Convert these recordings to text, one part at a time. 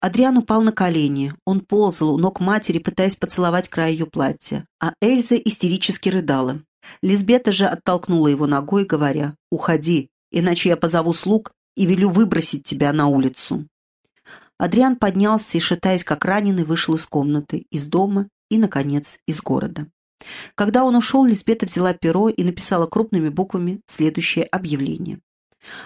Адриан упал на колени. Он ползал у ног матери, пытаясь поцеловать край ее платья. А Эльза истерически рыдала. Лизбета же оттолкнула его ногой, говоря, «Уходи, иначе я позову слуг и велю выбросить тебя на улицу». Адриан поднялся и, шатаясь как раненый, вышел из комнаты, из дома и, наконец, из города. Когда он ушел, Лизбета взяла перо и написала крупными буквами следующее объявление.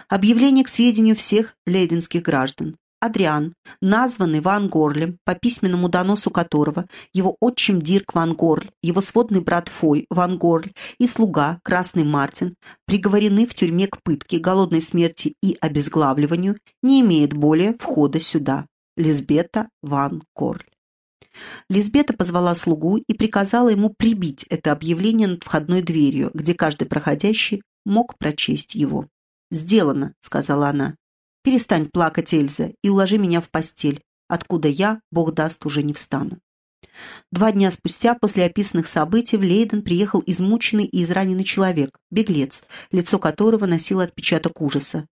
Объявление к сведению всех лейденских граждан. Адриан, названный Ван Горлем, по письменному доносу которого его отчим Дирк Ван Горль, его сводный брат Фой Ван Горль и слуга Красный Мартин приговорены в тюрьме к пытке, голодной смерти и обезглавливанию, не имеет более входа сюда. Лизбета Ван Горль. Лизбета позвала слугу и приказала ему прибить это объявление над входной дверью, где каждый проходящий мог прочесть его. «Сделано», — сказала она. «Перестань плакать, Эльза, и уложи меня в постель, откуда я, Бог даст, уже не встану». Два дня спустя, после описанных событий, в Лейден приехал измученный и израненный человек, беглец, лицо которого носило отпечаток ужаса.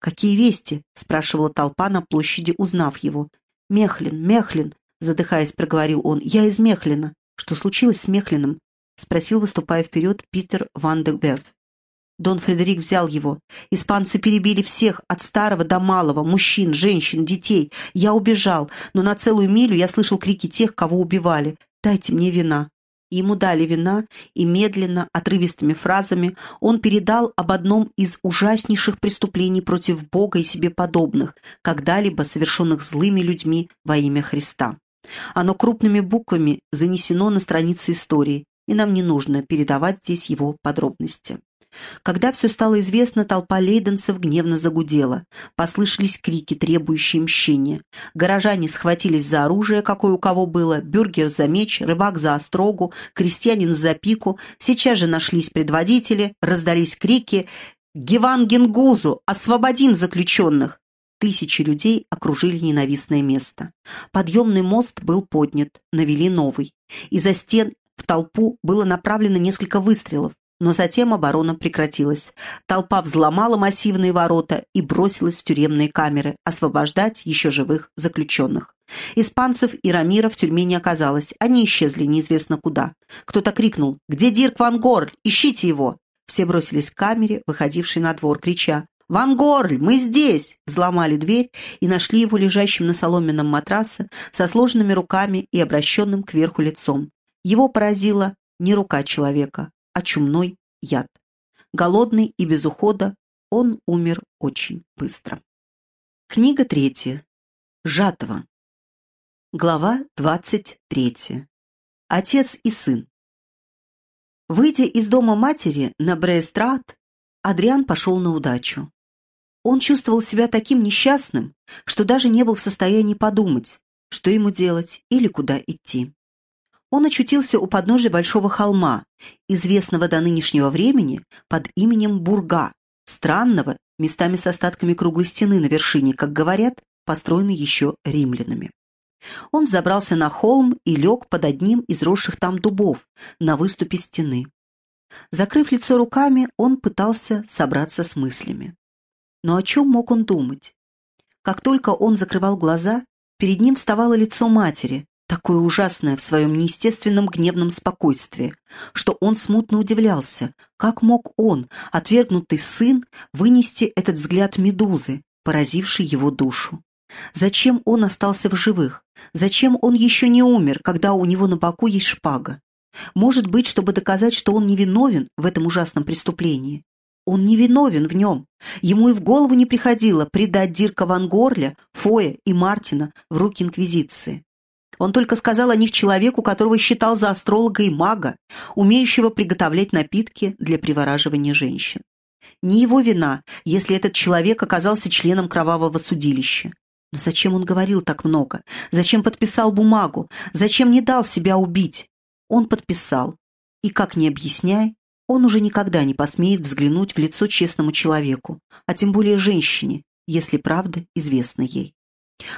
«Какие вести?» — спрашивала толпа на площади, узнав его. «Мехлин, Мехлин!» — задыхаясь, проговорил он. «Я из Мехлина». «Что случилось с Мехлином?» — спросил, выступая вперед, Питер Ван де Верф. Дон Фредерик взял его. Испанцы перебили всех, от старого до малого, мужчин, женщин, детей. Я убежал, но на целую милю я слышал крики тех, кого убивали. «Дайте мне вина». Ему дали вина, и медленно, отрывистыми фразами, он передал об одном из ужаснейших преступлений против Бога и себе подобных, когда-либо совершенных злыми людьми во имя Христа. Оно крупными буквами занесено на странице истории, и нам не нужно передавать здесь его подробности. Когда все стало известно, толпа лейденцев гневно загудела. Послышались крики, требующие мщения. Горожане схватились за оружие, какое у кого было, бюргер за меч, рыбак за острогу, крестьянин за пику. Сейчас же нашлись предводители, раздались крики «Гевангенгузу! Освободим заключенных!» Тысячи людей окружили ненавистное место. Подъемный мост был поднят, навели новый. Из-за стен в толпу было направлено несколько выстрелов. Но затем оборона прекратилась. Толпа взломала массивные ворота и бросилась в тюремные камеры освобождать еще живых заключенных. Испанцев и Рамира в тюрьме не оказалось. Они исчезли неизвестно куда. Кто-то крикнул «Где Дирк Ван Горль? Ищите его!» Все бросились к камере, выходившей на двор, крича «Ван Горль, мы здесь!» Взломали дверь и нашли его лежащим на соломенном матрасе со сложенными руками и обращенным кверху лицом. Его поразила не рука человека, а чумной яд. Голодный и без ухода, он умер очень быстро. Книга третья. Жатва. Глава двадцать третья. Отец и сын. Выйдя из дома матери на Брейстрат, Адриан пошел на удачу. Он чувствовал себя таким несчастным, что даже не был в состоянии подумать, что ему делать или куда идти он очутился у подножия большого холма, известного до нынешнего времени под именем Бурга, странного, местами с остатками круглой стены на вершине, как говорят, построенной еще римлянами. Он взобрался на холм и лег под одним из росших там дубов на выступе стены. Закрыв лицо руками, он пытался собраться с мыслями. Но о чем мог он думать? Как только он закрывал глаза, перед ним вставало лицо матери, такое ужасное в своем неестественном гневном спокойствии, что он смутно удивлялся, как мог он, отвергнутый сын, вынести этот взгляд медузы, поразивший его душу. Зачем он остался в живых? Зачем он еще не умер, когда у него на боку есть шпага? Может быть, чтобы доказать, что он невиновен в этом ужасном преступлении. Он невиновен в нем. Ему и в голову не приходило предать Дирка Ван Горля, Фоя и Мартина в руки Инквизиции. Он только сказал о них человеку, которого считал за астролога и мага, умеющего приготовлять напитки для привораживания женщин. Не его вина, если этот человек оказался членом кровавого судилища. Но зачем он говорил так много? Зачем подписал бумагу? Зачем не дал себя убить? Он подписал. И, как ни объясняй, он уже никогда не посмеет взглянуть в лицо честному человеку, а тем более женщине, если правда известна ей.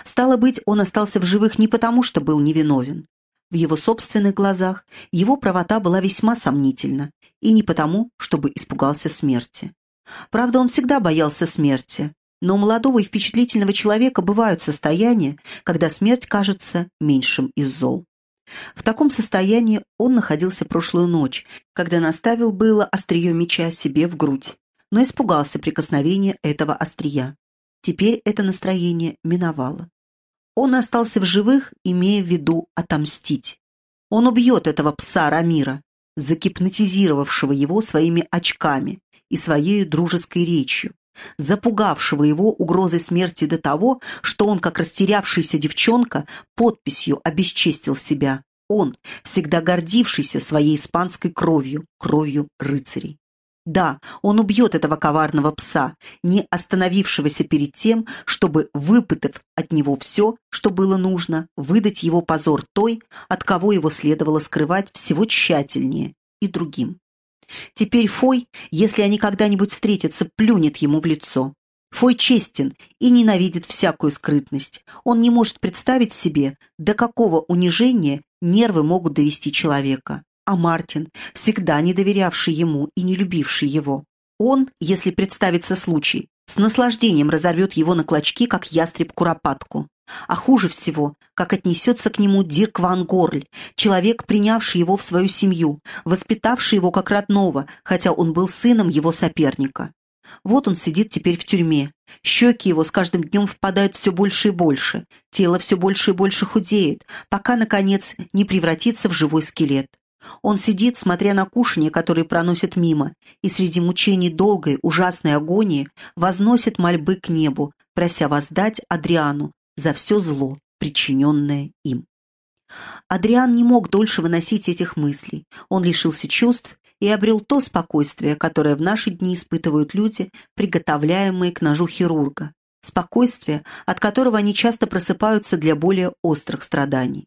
Стало быть, он остался в живых не потому, что был невиновен. В его собственных глазах его правота была весьма сомнительна, и не потому, чтобы испугался смерти. Правда, он всегда боялся смерти, Но у молодого и впечатлительного человека бывают состояния, когда смерть кажется меньшим из зол. В таком состоянии он находился прошлую ночь, когда наставил было острие меча себе в грудь, но испугался прикосновения этого острия. Теперь это настроение миновало. Он остался в живых, имея в виду отомстить. Он убьет этого пса Рамира, загипнотизировавшего его своими очками и своей дружеской речью, запугавшего его угрозой смерти до того, что он, как растерявшаяся девчонка, подписью обесчестил себя. Он, всегда гордившийся своей испанской кровью, кровью рыцарей. Да, он убьет этого коварного пса, не остановившегося перед тем, чтобы, выпытав от него все, что было нужно, выдать его позор той, от кого его следовало скрывать всего тщательнее, и другим. Теперь Фой, если они когда-нибудь встретятся, плюнет ему в лицо. Фой честен и ненавидит всякую скрытность. Он не может представить себе, до какого унижения нервы могут довести человека. А Мартин, всегда не доверявший ему и не любивший его, он, если представится случай, с наслаждением разорвет его на клочки, как ястреб куропатку. А хуже всего, как отнесется к нему Дирк Ван Горль, человек, принявший его в свою семью, воспитавший его как родного, хотя он был сыном его соперника. Вот он сидит теперь в тюрьме. Щеки его с каждым днем впадают все больше и больше, тело все больше и больше худеет, пока, наконец, не превратится в живой скелет. Он сидит, смотря на кушанье, которое проносит мимо, и среди мучений долгой, ужасной агонии возносит мольбы к небу, прося воздать Адриану за все зло, причиненное им. Адриан не мог дольше выносить этих мыслей. Он лишился чувств и обрел то спокойствие, которое в наши дни испытывают люди, приготовляемые к ножу хирурга. Спокойствие, от которого они часто просыпаются для более острых страданий.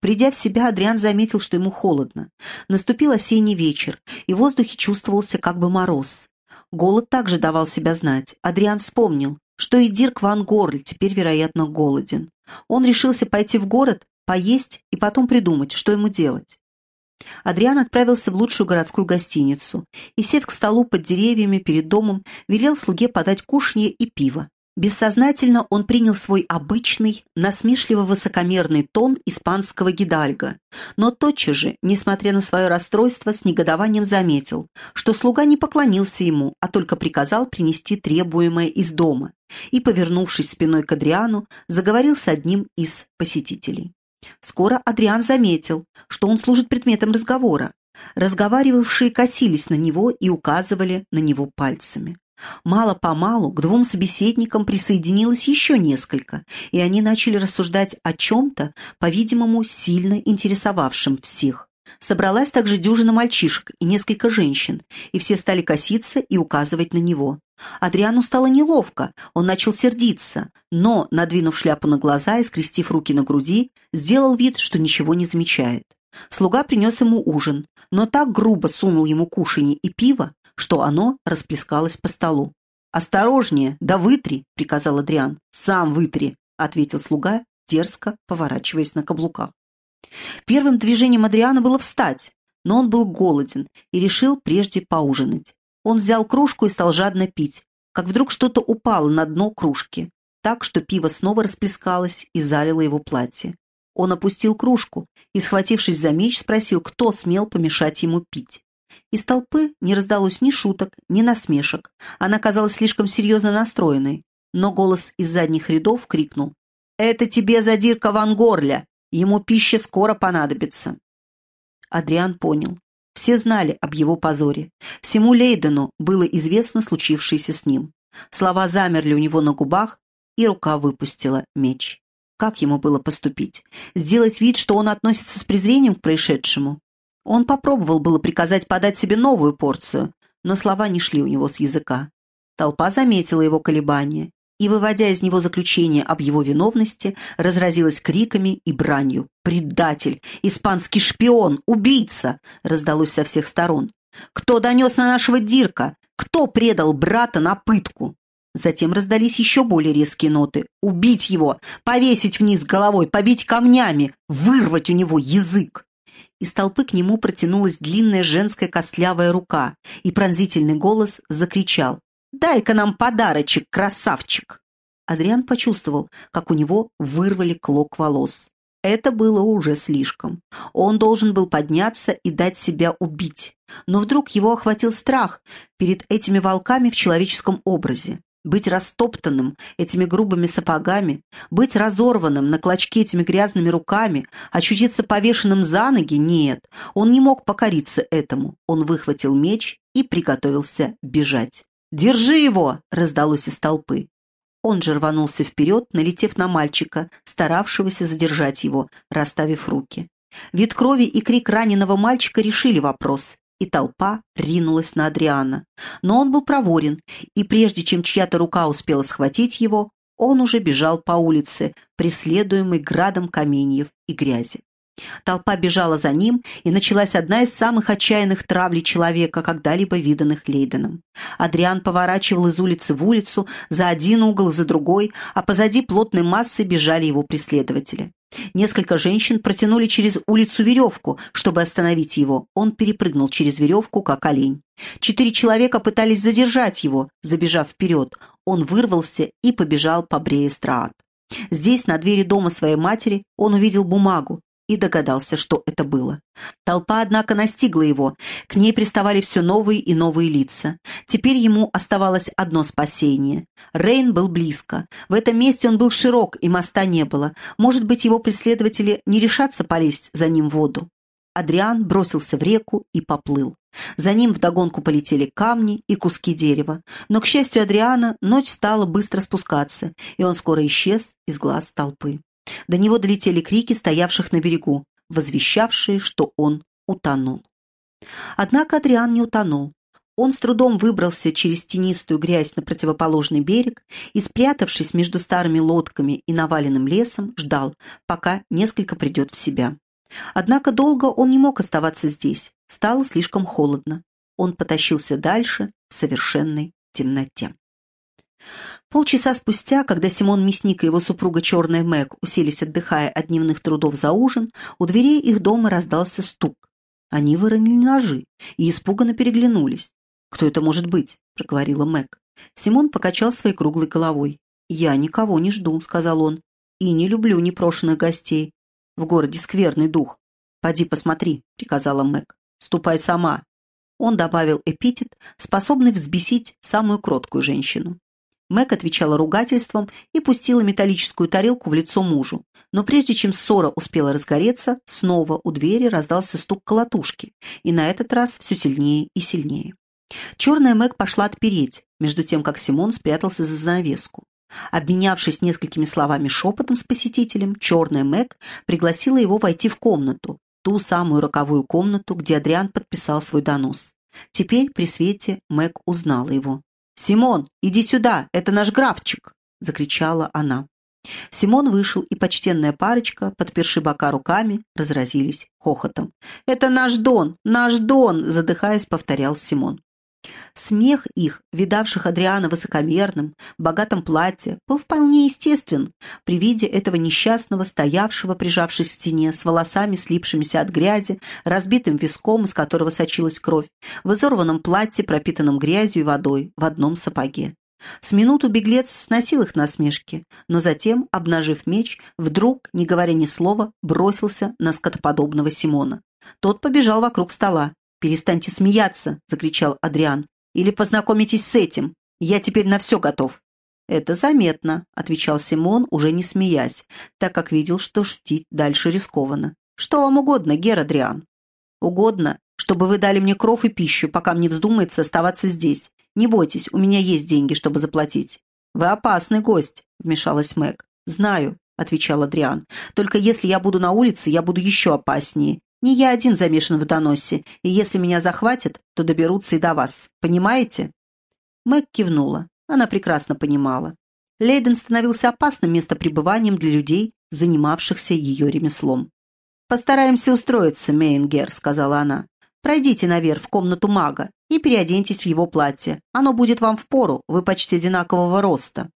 Придя в себя, Адриан заметил, что ему холодно. Наступил осенний вечер, и в воздухе чувствовался как бы мороз. Голод также давал себя знать. Адриан вспомнил, что и Дирк Ван Горль теперь, вероятно, голоден. Он решился пойти в город, поесть и потом придумать, что ему делать. Адриан отправился в лучшую городскую гостиницу и, сев к столу под деревьями перед домом, велел слуге подать кушанье и пиво. Бессознательно он принял свой обычный, насмешливо-высокомерный тон испанского гидальга, но тотчас же, несмотря на свое расстройство, с негодованием заметил, что слуга не поклонился ему, а только приказал принести требуемое из дома, и, повернувшись спиной к Адриану, заговорил с одним из посетителей. Скоро Адриан заметил, что он служит предметом разговора. Разговаривавшие косились на него и указывали на него пальцами. Мало-помалу к двум собеседникам присоединилось еще несколько, и они начали рассуждать о чем-то, по-видимому, сильно интересовавшем всех. Собралась также дюжина мальчишек и несколько женщин, и все стали коситься и указывать на него. Адриану стало неловко, он начал сердиться, но, надвинув шляпу на глаза и скрестив руки на груди, сделал вид, что ничего не замечает. Слуга принес ему ужин, но так грубо сунул ему кушанье и пиво, что оно расплескалось по столу. «Осторожнее, да вытри!» — приказал Адриан. «Сам вытри!» — ответил слуга, дерзко поворачиваясь на каблуках. Первым движением Адриана было встать, но он был голоден и решил прежде поужинать. Он взял кружку и стал жадно пить, как вдруг что-то упало на дно кружки, так что пиво снова расплескалось и залило его платье. Он опустил кружку и, схватившись за меч, спросил, кто смел помешать ему пить. Из толпы не раздалось ни шуток, ни насмешек. Она казалась слишком серьезно настроенной. Но голос из задних рядов крикнул. «Это тебе задирка Ван Горля! Ему пища скоро понадобится!» Адриан понял. Все знали об его позоре. Всему Лейдену было известно случившееся с ним. Слова замерли у него на губах, и рука выпустила меч. Как ему было поступить? Сделать вид, что он относится с презрением к происшедшему? Он попробовал было приказать подать себе новую порцию, но слова не шли у него с языка. Толпа заметила его колебания и, выводя из него заключение об его виновности, разразилась криками и бранью. «Предатель! Испанский шпион! Убийца!» раздалось со всех сторон. «Кто донес на нашего Дирка? Кто предал брата на пытку?» Затем раздались еще более резкие ноты. «Убить его! Повесить вниз головой! Побить камнями! Вырвать у него язык!» Из толпы к нему протянулась длинная женская костлявая рука, и пронзительный голос закричал Дай-ка нам подарочек, красавчик!» Адриан почувствовал, как у него вырвали клок волос. Это было уже слишком. Он должен был подняться и дать себя убить. Но вдруг его охватил страх перед этими волками в человеческом образе. Быть растоптанным этими грубыми сапогами, быть разорванным на клочки этими грязными руками, очутиться повешенным за ноги – нет, он не мог покориться этому. Он выхватил меч и приготовился бежать. «Держи его!» – раздалось из толпы. Он же рванулся вперед, налетев на мальчика, старавшегося задержать его, расставив руки. Вид крови и крик раненого мальчика решили вопрос, и толпа ринулась на Адриана. Но он был проворен, и прежде чем чья-то рука успела схватить его, он уже бежал по улице, преследуемый градом каменьев и грязи. Толпа бежала за ним, и началась одна из самых отчаянных травлей человека, когда-либо виданных Лейденом. Адриан поворачивал из улицы в улицу, за один угол, за другой, а позади плотной массы бежали его преследователи. Несколько женщин протянули через улицу веревку, чтобы остановить его. Он перепрыгнул через веревку, как олень. Четыре человека пытались задержать его, забежав вперед. Он вырвался и побежал по Бреестраат. Здесь, на двери дома своей матери, он увидел бумагу, и догадался, что это было. Толпа, однако, настигла его. К ней приставали все новые и новые лица. Теперь ему оставалось одно спасение. Рейн был близко. В этом месте он был широк, и моста не было. Может быть, его преследователи не решатся полезть за ним в воду. Адриан бросился в реку и поплыл. За ним вдогонку полетели камни и куски дерева. Но, к счастью Адриана, ночь стала быстро спускаться, и он скоро исчез из глаз толпы. До него долетели крики стоявших на берегу, возвещавшие, что он утонул. Однако Адриан не утонул. Он с трудом выбрался через тенистую грязь на противоположный берег и, спрятавшись между старыми лодками и наваленным лесом, ждал, пока несколько придет в себя. Однако долго он не мог оставаться здесь, стало слишком холодно. Он потащился дальше в совершенной темноте. Полчаса спустя, когда Симон Мясник и его супруга Черная Мэг уселись, отдыхая от дневных трудов за ужин, у дверей их дома раздался стук. Они выронили ножи и испуганно переглянулись. «Кто это может быть?» — проговорила Мэг. Симон покачал своей круглой головой. «Я никого не жду», — сказал он. «И не люблю непрошенных гостей. В городе скверный дух. Поди посмотри», — приказала Мэг. «Ступай сама». Он добавил эпитет, способный взбесить самую кроткую женщину. Мэг отвечала ругательством и пустила металлическую тарелку в лицо мужу. Но прежде чем ссора успела разгореться, снова у двери раздался стук колотушки, и на этот раз все сильнее и сильнее. Черная Мэг пошла отпереть, между тем, как Симон спрятался за занавеску. Обменявшись несколькими словами шепотом с посетителем, черная Мэг пригласила его войти в комнату, ту самую роковую комнату, где Адриан подписал свой донос. Теперь при свете Мэг узнала его. «Симон, иди сюда, это наш графчик!» — закричала она. Симон вышел, и почтенная парочка, подперши бока руками, разразились хохотом. «Это наш Дон! Наш Дон!» — задыхаясь, повторял Симон. Смех их, видавших Адриана высокомерным, в богатом платье, был вполне естествен при виде этого несчастного, стоявшего, прижавшись к стене, с волосами, слипшимися от грязи, разбитым виском, из которого сочилась кровь, в изорванном платье, пропитанном грязью и водой, в одном сапоге. С минуту беглец сносил их насмешки, но затем, обнажив меч, вдруг, не говоря ни слова, бросился на скотоподобного Симона. Тот побежал вокруг стола. «Перестаньте смеяться!» — закричал Адриан. «Или познакомитесь с этим. Я теперь на все готов». «Это заметно», — отвечал Симон, уже не смеясь, так как видел, что шутить дальше рискованно. «Что вам угодно, Гер Адриан?» «Угодно, чтобы вы дали мне кров и пищу, пока мне вздумается оставаться здесь. Не бойтесь, у меня есть деньги, чтобы заплатить». «Вы опасный гость», — вмешалась Мэг. «Знаю», — отвечал Адриан. «Только если я буду на улице, я буду еще опаснее. Не я один замешан в доносе, и если меня захватят, то доберутся и до вас. Понимаете?» Мэг кивнула. Она прекрасно понимала. Лейден становился опасным местопребыванием для людей, занимавшихся ее ремеслом. «Постараемся устроиться, Мейнгер», — сказала она. «Пройдите наверх в комнату мага и переоденьтесь в его платье. Оно будет вам впору, вы почти одинакового роста».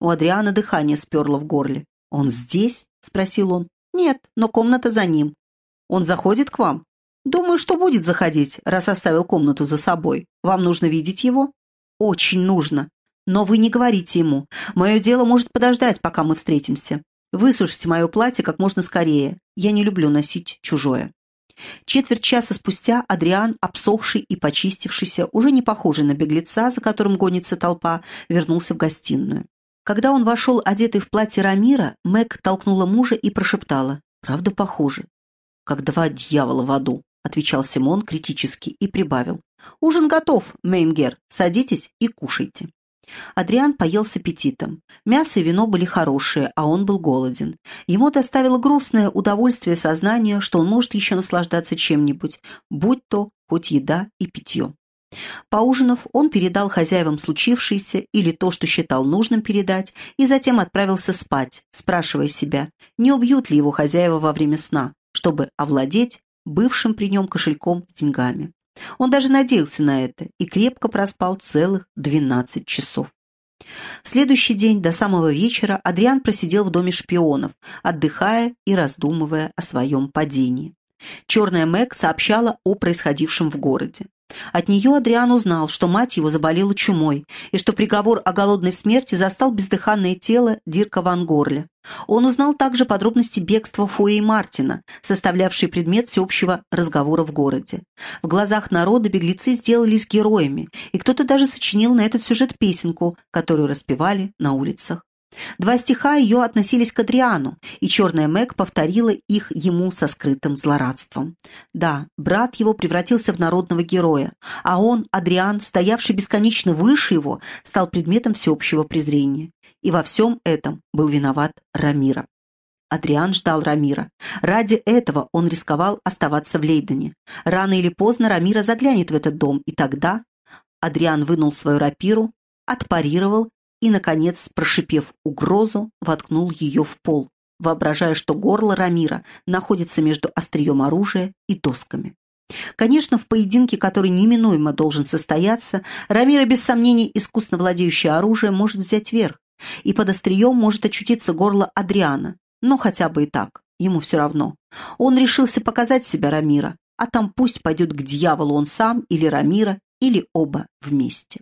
У Адриана дыхание сперло в горле. «Он здесь?» — спросил он. «Нет, но комната за ним. Он заходит к вам? Думаю, что будет заходить, раз оставил комнату за собой. Вам нужно видеть его?» очень нужно. Но вы не говорите ему. Мое дело может подождать, пока мы встретимся. Высушите мое платье как можно скорее. Я не люблю носить чужое». Четверть часа спустя Адриан, обсохший и почистившийся, уже не похожий на беглеца, за которым гонится толпа, вернулся в гостиную. Когда он вошел, одетый в платье Рамира, Мэг толкнула мужа и прошептала. «Правда, похоже». «Как два дьявола в аду», — отвечал Симон критически и прибавил. «Ужин готов, Мейнгер. Садитесь и кушайте». Адриан поел с аппетитом. Мясо и вино были хорошие, а он был голоден. Ему доставило грустное удовольствие сознание, что он может еще наслаждаться чем-нибудь, будь то хоть еда и питье. Поужинав, он передал хозяевам случившееся или то, что считал нужным передать, и затем отправился спать, спрашивая себя, не убьют ли его хозяева во время сна, чтобы овладеть бывшим при нем кошельком с деньгами. Он даже надеялся на это и крепко проспал целых 12 часов. Следующий день до самого вечера Адриан просидел в доме шпионов, отдыхая и раздумывая о своем падении. Черная Мэг сообщала о происходившем в городе. От нее Адриан узнал, что мать его заболела чумой, и что приговор о голодной смерти застал бездыханное тело Дирка Ван Горля. Он узнал также подробности бегства Фуэй Мартина, составлявшие предмет всеобщего разговора в городе. В глазах народа беглецы сделались героями, и кто-то даже сочинил на этот сюжет песенку, которую распевали на улицах. Два стиха ее относились к Адриану, и черная Мэг повторила их ему со скрытым злорадством. Да, брат его превратился в народного героя, а он, Адриан, стоявший бесконечно выше его, стал предметом всеобщего презрения. И во всем этом был виноват Рамира. Адриан ждал Рамира. Ради этого он рисковал оставаться в Лейдене. Рано или поздно Рамира заглянет в этот дом, и тогда Адриан вынул свою рапиру, отпарировал и, наконец, прошипев угрозу, воткнул ее в пол, воображая, что горло Рамира находится между острием оружия и досками. Конечно, в поединке, который неминуемо должен состояться, Рамира, без сомнений, искусно владеющий оружием, может взять верх, и под острием может очутиться горло Адриана, но хотя бы и так, ему все равно. Он решился показать себя Рамира, а там пусть пойдет к дьяволу он сам или Рамира, или оба вместе.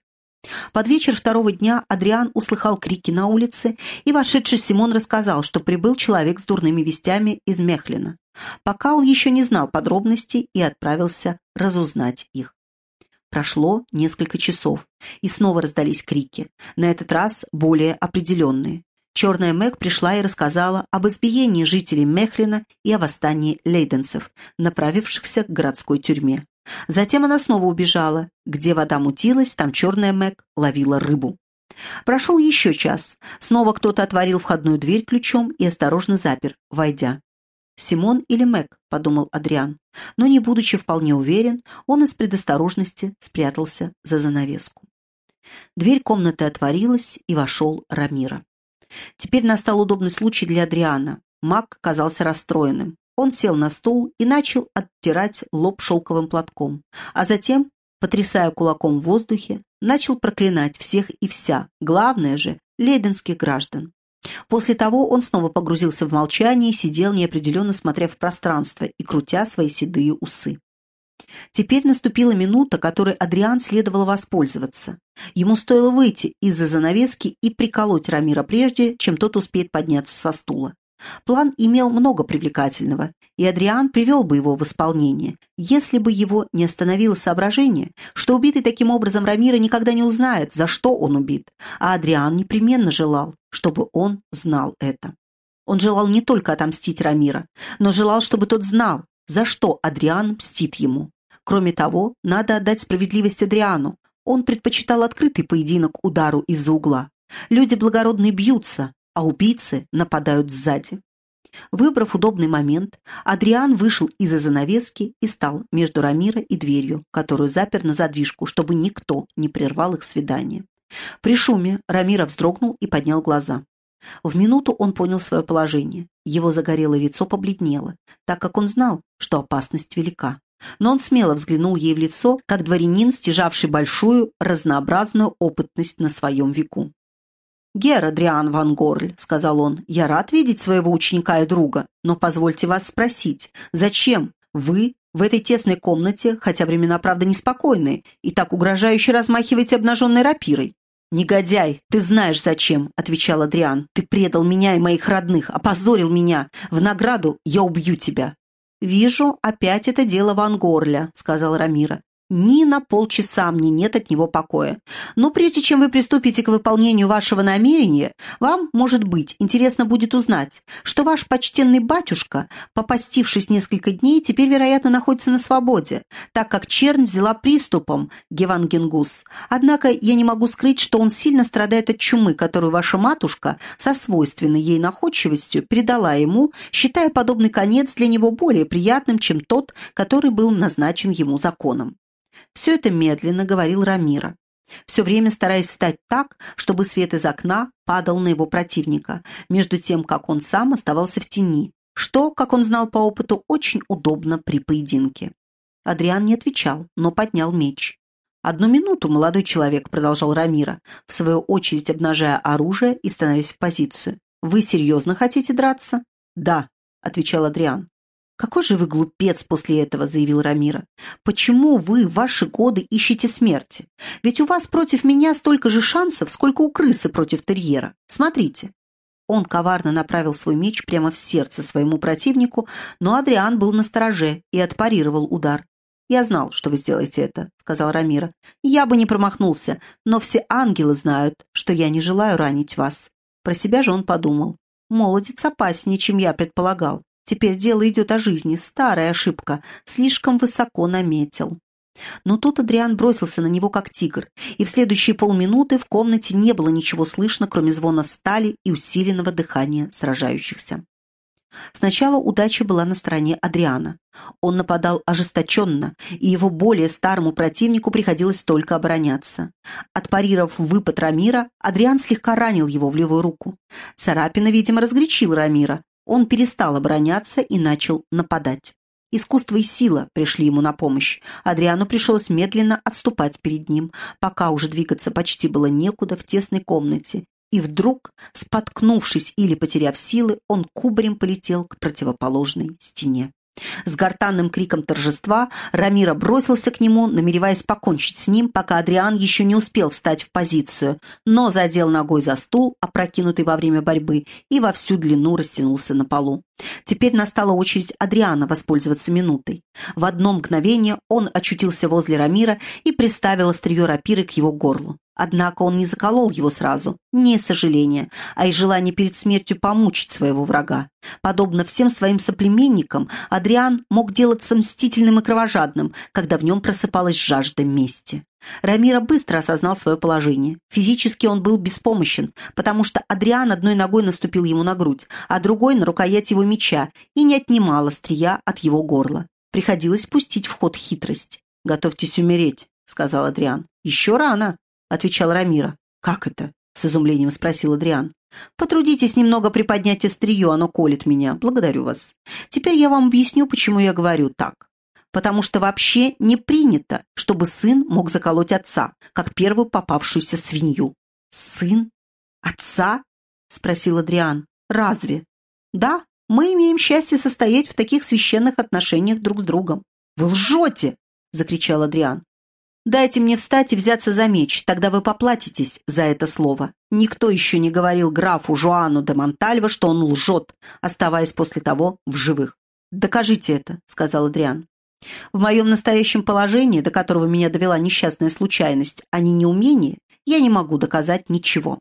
Под вечер второго дня Адриан услыхал крики на улице, и вошедший Симон рассказал, что прибыл человек с дурными вестями из Мехлина. Пока он еще не знал подробностей и отправился разузнать их. Прошло несколько часов, и снова раздались крики, на этот раз более определенные. Черная Мэг пришла и рассказала об избиении жителей Мехлина и о восстании лейденцев, направившихся к городской тюрьме. Затем она снова убежала. Где вода мутилась, там черная Мэг ловила рыбу. Прошел еще час. Снова кто-то отворил входную дверь ключом и осторожно запер, войдя. «Симон или Мэг?» – подумал Адриан. Но, не будучи вполне уверен, он из предосторожности спрятался за занавеску. Дверь комнаты отворилась, и вошел Рамира. Теперь настал удобный случай для Адриана. Маг казался расстроенным. Он сел на стул и начал оттирать лоб шелковым платком, а затем, потрясая кулаком в воздухе, начал проклинать всех и вся, главное же, лейденских граждан. После того он снова погрузился в молчание и сидел неопределенно смотря в пространство и крутя свои седые усы. Теперь наступила минута, которой Адриан следовало воспользоваться. Ему стоило выйти из-за занавески и приколоть Рамира прежде, чем тот успеет подняться со стула. План имел много привлекательного, и Адриан привел бы его в исполнение, если бы его не остановило соображение, что убитый таким образом Рамира никогда не узнает, за что он убит, а Адриан непременно желал, чтобы он знал это. Он желал не только отомстить Рамира, но желал, чтобы тот знал, за что Адриан мстит ему. Кроме того, надо отдать справедливость Адриану. Он предпочитал открытый поединок удару из-за угла. Люди благородные бьются, а убийцы нападают сзади. Выбрав удобный момент, Адриан вышел из-за занавески и стал между Рамира и дверью, которую запер на задвижку, чтобы никто не прервал их свидание. При шуме Рамира вздрогнул и поднял глаза. В минуту он понял свое положение. Его загорелое лицо побледнело, так как он знал, что опасность велика. Но он смело взглянул ей в лицо, как дворянин, стяжавший большую, разнообразную опытность на своем веку. «Гер Адриан Ван Горль», — сказал он, — «я рад видеть своего ученика и друга, но позвольте вас спросить, зачем вы В этой тесной комнате, хотя времена, правда, неспокойные, и так угрожающе размахиваете обнаженной рапирой. «Негодяй, ты знаешь зачем», — отвечал Адриан. «Ты предал меня и моих родных, опозорил меня. В награду я убью тебя». «Вижу, опять это дело Ван Горля», — сказал Рамира. Ни на полчаса мне нет от него покоя. Но прежде чем вы приступите к выполнению вашего намерения, вам, может быть, интересно будет узнать, что ваш почтенный батюшка, попастившись несколько дней, теперь, вероятно, находится на свободе, так как чернь взяла приступом Гевангенгус. Однако я не могу скрыть, что он сильно страдает от чумы, которую ваша матушка со свойственной ей находчивостью передала ему, считая подобный конец для него более приятным, чем тот, который был назначен ему законом. Все это медленно говорил Рамира, все время стараясь встать так, чтобы свет из окна падал на его противника, между тем, как он сам оставался в тени, что, как он знал по опыту, очень удобно при поединке. Адриан не отвечал, но поднял меч. «Одну минуту, молодой человек», — продолжал Рамира, в свою очередь обнажая оружие и становясь в позицию. «Вы серьезно хотите драться?» «Да», — отвечал Адриан. «Какой же вы глупец после этого», — заявил Рамира. «Почему вы в ваши годы ищете смерти? Ведь у вас против меня столько же шансов, сколько у крысы против терьера. Смотрите». Он коварно направил свой меч прямо в сердце своему противнику, но Адриан был настороже и отпарировал удар. «Я знал, что вы сделаете это», — сказал Рамира. «Я бы не промахнулся, но все ангелы знают, что я не желаю ранить вас». Про себя же он подумал. «Молодец опаснее, чем я предполагал. Теперь дело идет о жизни. Старая ошибка. Слишком высоко наметил. Но тут Адриан бросился на него как тигр, и в следующие полминуты в комнате не было ничего слышно, кроме звона стали и усиленного дыхания сражающихся. Сначала удача была на стороне Адриана. Он нападал ожесточенно, и его более старому противнику приходилось только обороняться. Отпарировав выпад Рамира, Адриан слегка ранил его в левую руку. Царапина, видимо, разгорячил Рамира, он перестал обороняться и начал нападать. Искусство и сила пришли ему на помощь. Адриану пришлось медленно отступать перед ним, пока уже двигаться почти было некуда в тесной комнате. И вдруг, споткнувшись или потеряв силы, он кубарем полетел к противоположной стене. С гортанным криком торжества Рамира бросился к нему, намереваясь покончить с ним, пока Адриан еще не успел встать в позицию, но задел ногой за стул, опрокинутый во время борьбы, и во всю длину растянулся на полу. Теперь настала очередь Адриана воспользоваться минутой. В одно мгновение он очутился возле Рамира и приставил острие рапиры к его горлу. Однако он не заколол его сразу, не из сожаления, а из желания перед смертью помучить своего врага. Подобно всем своим соплеменникам, Адриан мог делаться мстительным и кровожадным, когда в нем просыпалась жажда мести. Рамира быстро осознал свое положение. Физически он был беспомощен, потому что Адриан одной ногой наступил ему на грудь, а другой на рукоять его меча и не отнимал острия от его горла. Приходилось пустить в ход хитрость. «Готовьтесь умереть», — сказал Адриан. «Еще рано», — отвечал Рамира. «Как это?» — с изумлением спросил Адриан. «Потрудитесь немного приподнять острие, оно колет меня. Благодарю вас. Теперь я вам объясню, почему я говорю так. Потому что вообще не принято, чтобы сын мог заколоть отца, как первую попавшуюся свинью». «Сын? Отца?» — спросил Адриан. «Разве?» «Да, мы имеем счастье состоять в таких священных отношениях друг с другом». «Вы лжете!» — закричал Адриан. Дайте мне встать и взяться за меч, тогда вы поплатитесь за это слово. Никто еще не говорил графу Жуану де Монтальво, что он лжет, оставаясь после того в живых. «Докажите это», — сказал Адриан. «В моем настоящем положении, до которого меня довела несчастная случайность, а не неумение, я не могу доказать ничего.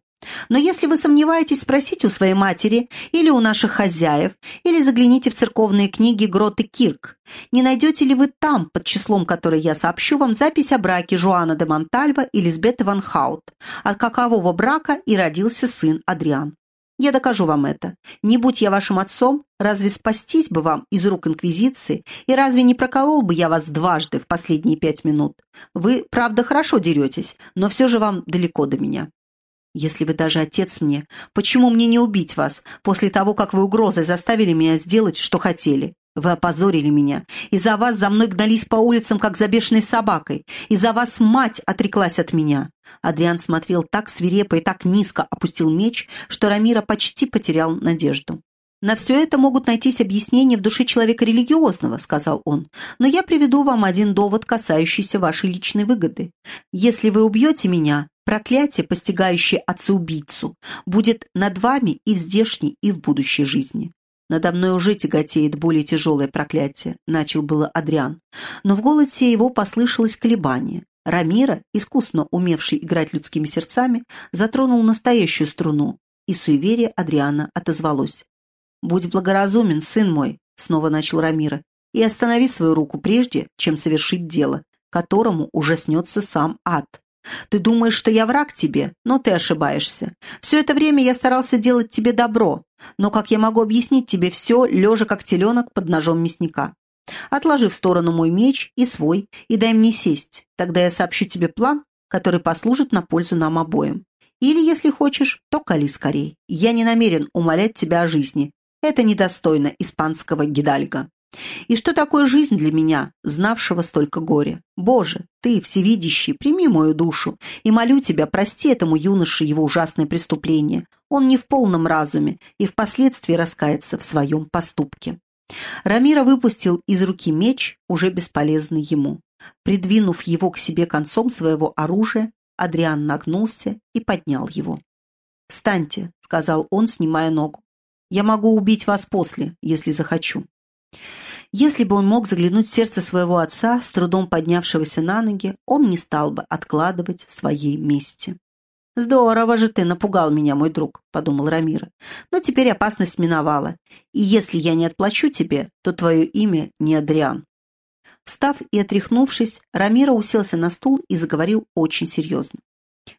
Но если вы сомневаетесь, спросите у своей матери или у наших хозяев, или загляните в церковные книги Гроты Кирк. Не найдете ли вы там, под числом которое я сообщу вам, запись о браке Жуана де Монтальва и Лизбеты Ван Хаут, от какового брака и родился сын Адриан. Я докажу вам это. Не будь я вашим отцом, разве спастись бы вам из рук Инквизиции, и разве не проколол бы я вас дважды в последние пять минут? Вы, правда, хорошо деретесь, но все же вам далеко до меня. Если вы даже отец мне, почему мне не убить вас, после того, как вы угрозой заставили меня сделать, что хотели? Вы опозорили меня. Из-за вас за мной гнались по улицам, как за бешеной собакой. Из-за вас мать отреклась от меня». Адриан смотрел так свирепо и так низко опустил меч, что Рамира почти потерял надежду. «На все это могут найтись объяснения в душе человека религиозного», — сказал он. «Но я приведу вам один довод, касающийся вашей личной выгоды. Если вы убьете меня, проклятие, постигающее отца-убийцу, будет над вами и в здешней, и в будущей жизни. «Надо мной уже тяготеет более тяжелое проклятие», — начал было Адриан. Но в голосе его послышалось колебание. Рамира, искусно умевший играть людскими сердцами, затронул настоящую струну, и суеверие Адриана отозвалось. «Будь благоразумен, сын мой», — снова начал Рамира, «и останови свою руку прежде, чем совершить дело, которому уже снется сам ад». Ты думаешь, что я враг тебе, но ты ошибаешься. Все это время я старался делать тебе добро, но как я могу объяснить тебе все, лежа как теленок под ножом мясника? Отложи в сторону мой меч и свой, и дай мне сесть. Тогда я сообщу тебе план, который послужит на пользу нам обоим. Или, если хочешь, то кали скорей. Я не намерен умолять тебя о жизни. Это недостойно испанского гидальга. И что такое жизнь для меня, знавшего столько горя? Боже, ты, всевидящий, прими мою душу, и молю тебя, прости этому юноше его ужасное преступление. Он не в полном разуме и впоследствии раскается в своем поступке. Рамира выпустил из руки меч, уже бесполезный ему. Придвинув его к себе концом своего оружия, Адриан нагнулся и поднял его. «Встаньте», — сказал он, снимая ногу. «Я могу убить вас после, если захочу». Если бы он мог заглянуть в сердце своего отца, с трудом поднявшегося на ноги, он не стал бы откладывать своей мести. «Здорово же ты напугал меня, мой друг», — подумал Рамира. «Но теперь опасность миновала, и если я не отплачу тебе, то твое имя не Адриан». Встав и отряхнувшись, Рамира уселся на стул и заговорил очень серьезно.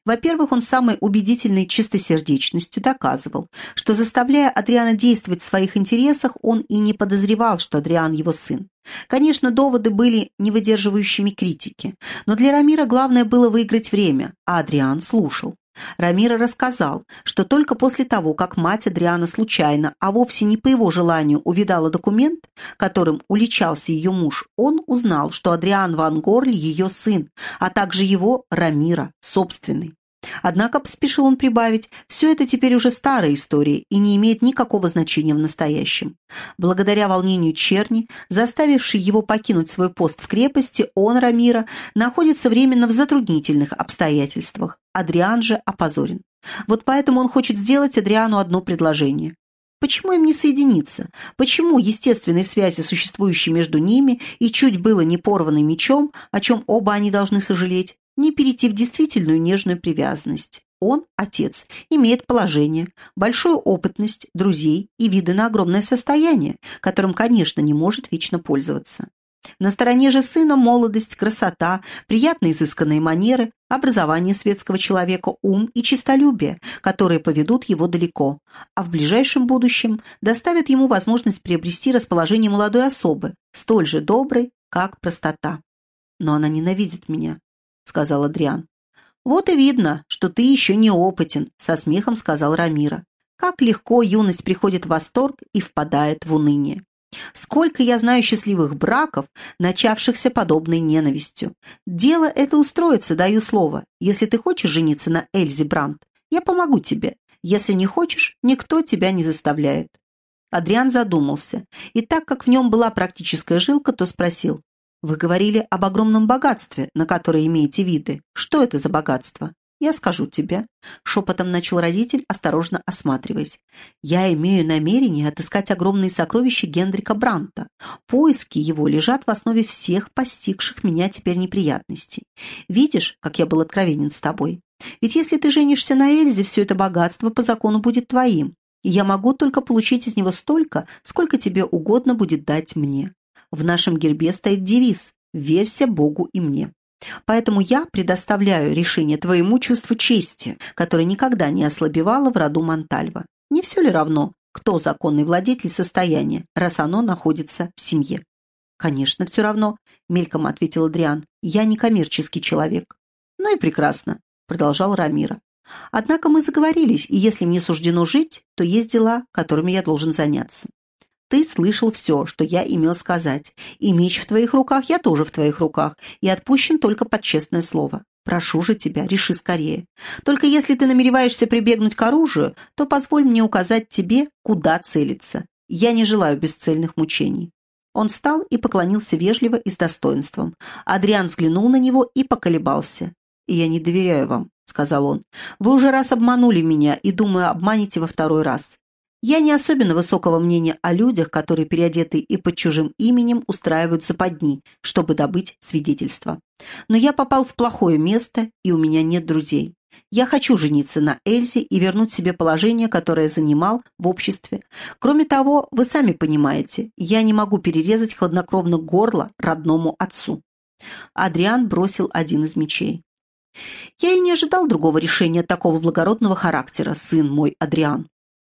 Во-первых, он самой убедительной чистосердечностью доказывал, что, заставляя Адриана действовать в своих интересах, он и не подозревал, что Адриан его сын. Конечно, доводы были не выдерживающими критики, но для Рамира главное было выиграть время, а Адриан слушал. Рамира рассказал, что только после того, как мать Адриана случайно, а вовсе не по его желанию, увидала документ, которым уличался ее муж, он узнал, что Адриан Ван Горли ее сын, а также его Рамира, собственный. Однако, спешил он прибавить, все это теперь уже старая история и не имеет никакого значения в настоящем. Благодаря волнению черни, заставившей его покинуть свой пост в крепости, он, Рамира, находится временно в затруднительных обстоятельствах. Адриан же опозорен. Вот поэтому он хочет сделать Адриану одно предложение. Почему им не соединиться? Почему естественной связи, существующей между ними, и чуть было не порванной мечом, о чем оба они должны сожалеть, не перейти в действительную нежную привязанность. Он, отец, имеет положение, большую опытность, друзей и виды на огромное состояние, которым, конечно, не может вечно пользоваться. На стороне же сына молодость, красота, приятные изысканные манеры, образование светского человека, ум и честолюбие, которые поведут его далеко, а в ближайшем будущем доставят ему возможность приобрести расположение молодой особы, столь же доброй, как простота. Но она ненавидит меня, — сказал Адриан. «Вот и видно, что ты еще не опытен», — со смехом сказал Рамира. «Как легко юность приходит в восторг и впадает в уныние. Сколько я знаю счастливых браков, начавшихся подобной ненавистью. Дело это устроится, даю слово. Если ты хочешь жениться на Эльзе Брандт, я помогу тебе. Если не хочешь, никто тебя не заставляет». Адриан задумался, и так как в нем была практическая жилка, то спросил, вы говорили об огромном богатстве, на которое имеете виды. Что это за богатство? Я скажу тебе. Шепотом начал родитель, осторожно осматриваясь. Я имею намерение отыскать огромные сокровища Гендрика Бранта. Поиски его лежат в основе всех постигших меня теперь неприятностей. Видишь, как я был откровенен с тобой? Ведь если ты женишься на Эльзе, все это богатство по закону будет твоим. И я могу только получить из него столько, сколько тебе угодно будет дать мне. В нашем гербе стоит девиз «Верься Богу и мне». Поэтому я предоставляю решение твоему чувству чести, которое никогда не ослабевало в роду Монтальва. Не все ли равно, кто законный владетель состояния, раз оно находится в семье? «Конечно, все равно», — мельком ответил Адриан. «Я не коммерческий человек». «Ну и прекрасно», — продолжал Рамира. «Однако мы заговорились, и если мне суждено жить, то есть дела, которыми я должен заняться. Ты слышал все, что я имел сказать. И меч в твоих руках, я тоже в твоих руках, и отпущен только под честное слово. Прошу же тебя, реши скорее. Только если ты намереваешься прибегнуть к оружию, то позволь мне указать тебе, куда целиться. Я не желаю бесцельных мучений». Он встал и поклонился вежливо и с достоинством. Адриан взглянул на него и поколебался. «Я не доверяю вам», — сказал он. «Вы уже раз обманули меня и, думаю, обманете во второй раз. Я не особенно высокого мнения о людях, которые, переодеты и под чужим именем, устраивают западни, чтобы добыть свидетельство. Но я попал в плохое место, и у меня нет друзей. Я хочу жениться на Эльзе и вернуть себе положение, которое занимал в обществе. Кроме того, вы сами понимаете, я не могу перерезать хладнокровно горло родному отцу. Адриан бросил один из мечей. «Я и не ожидал другого решения такого благородного характера, сын мой Адриан. —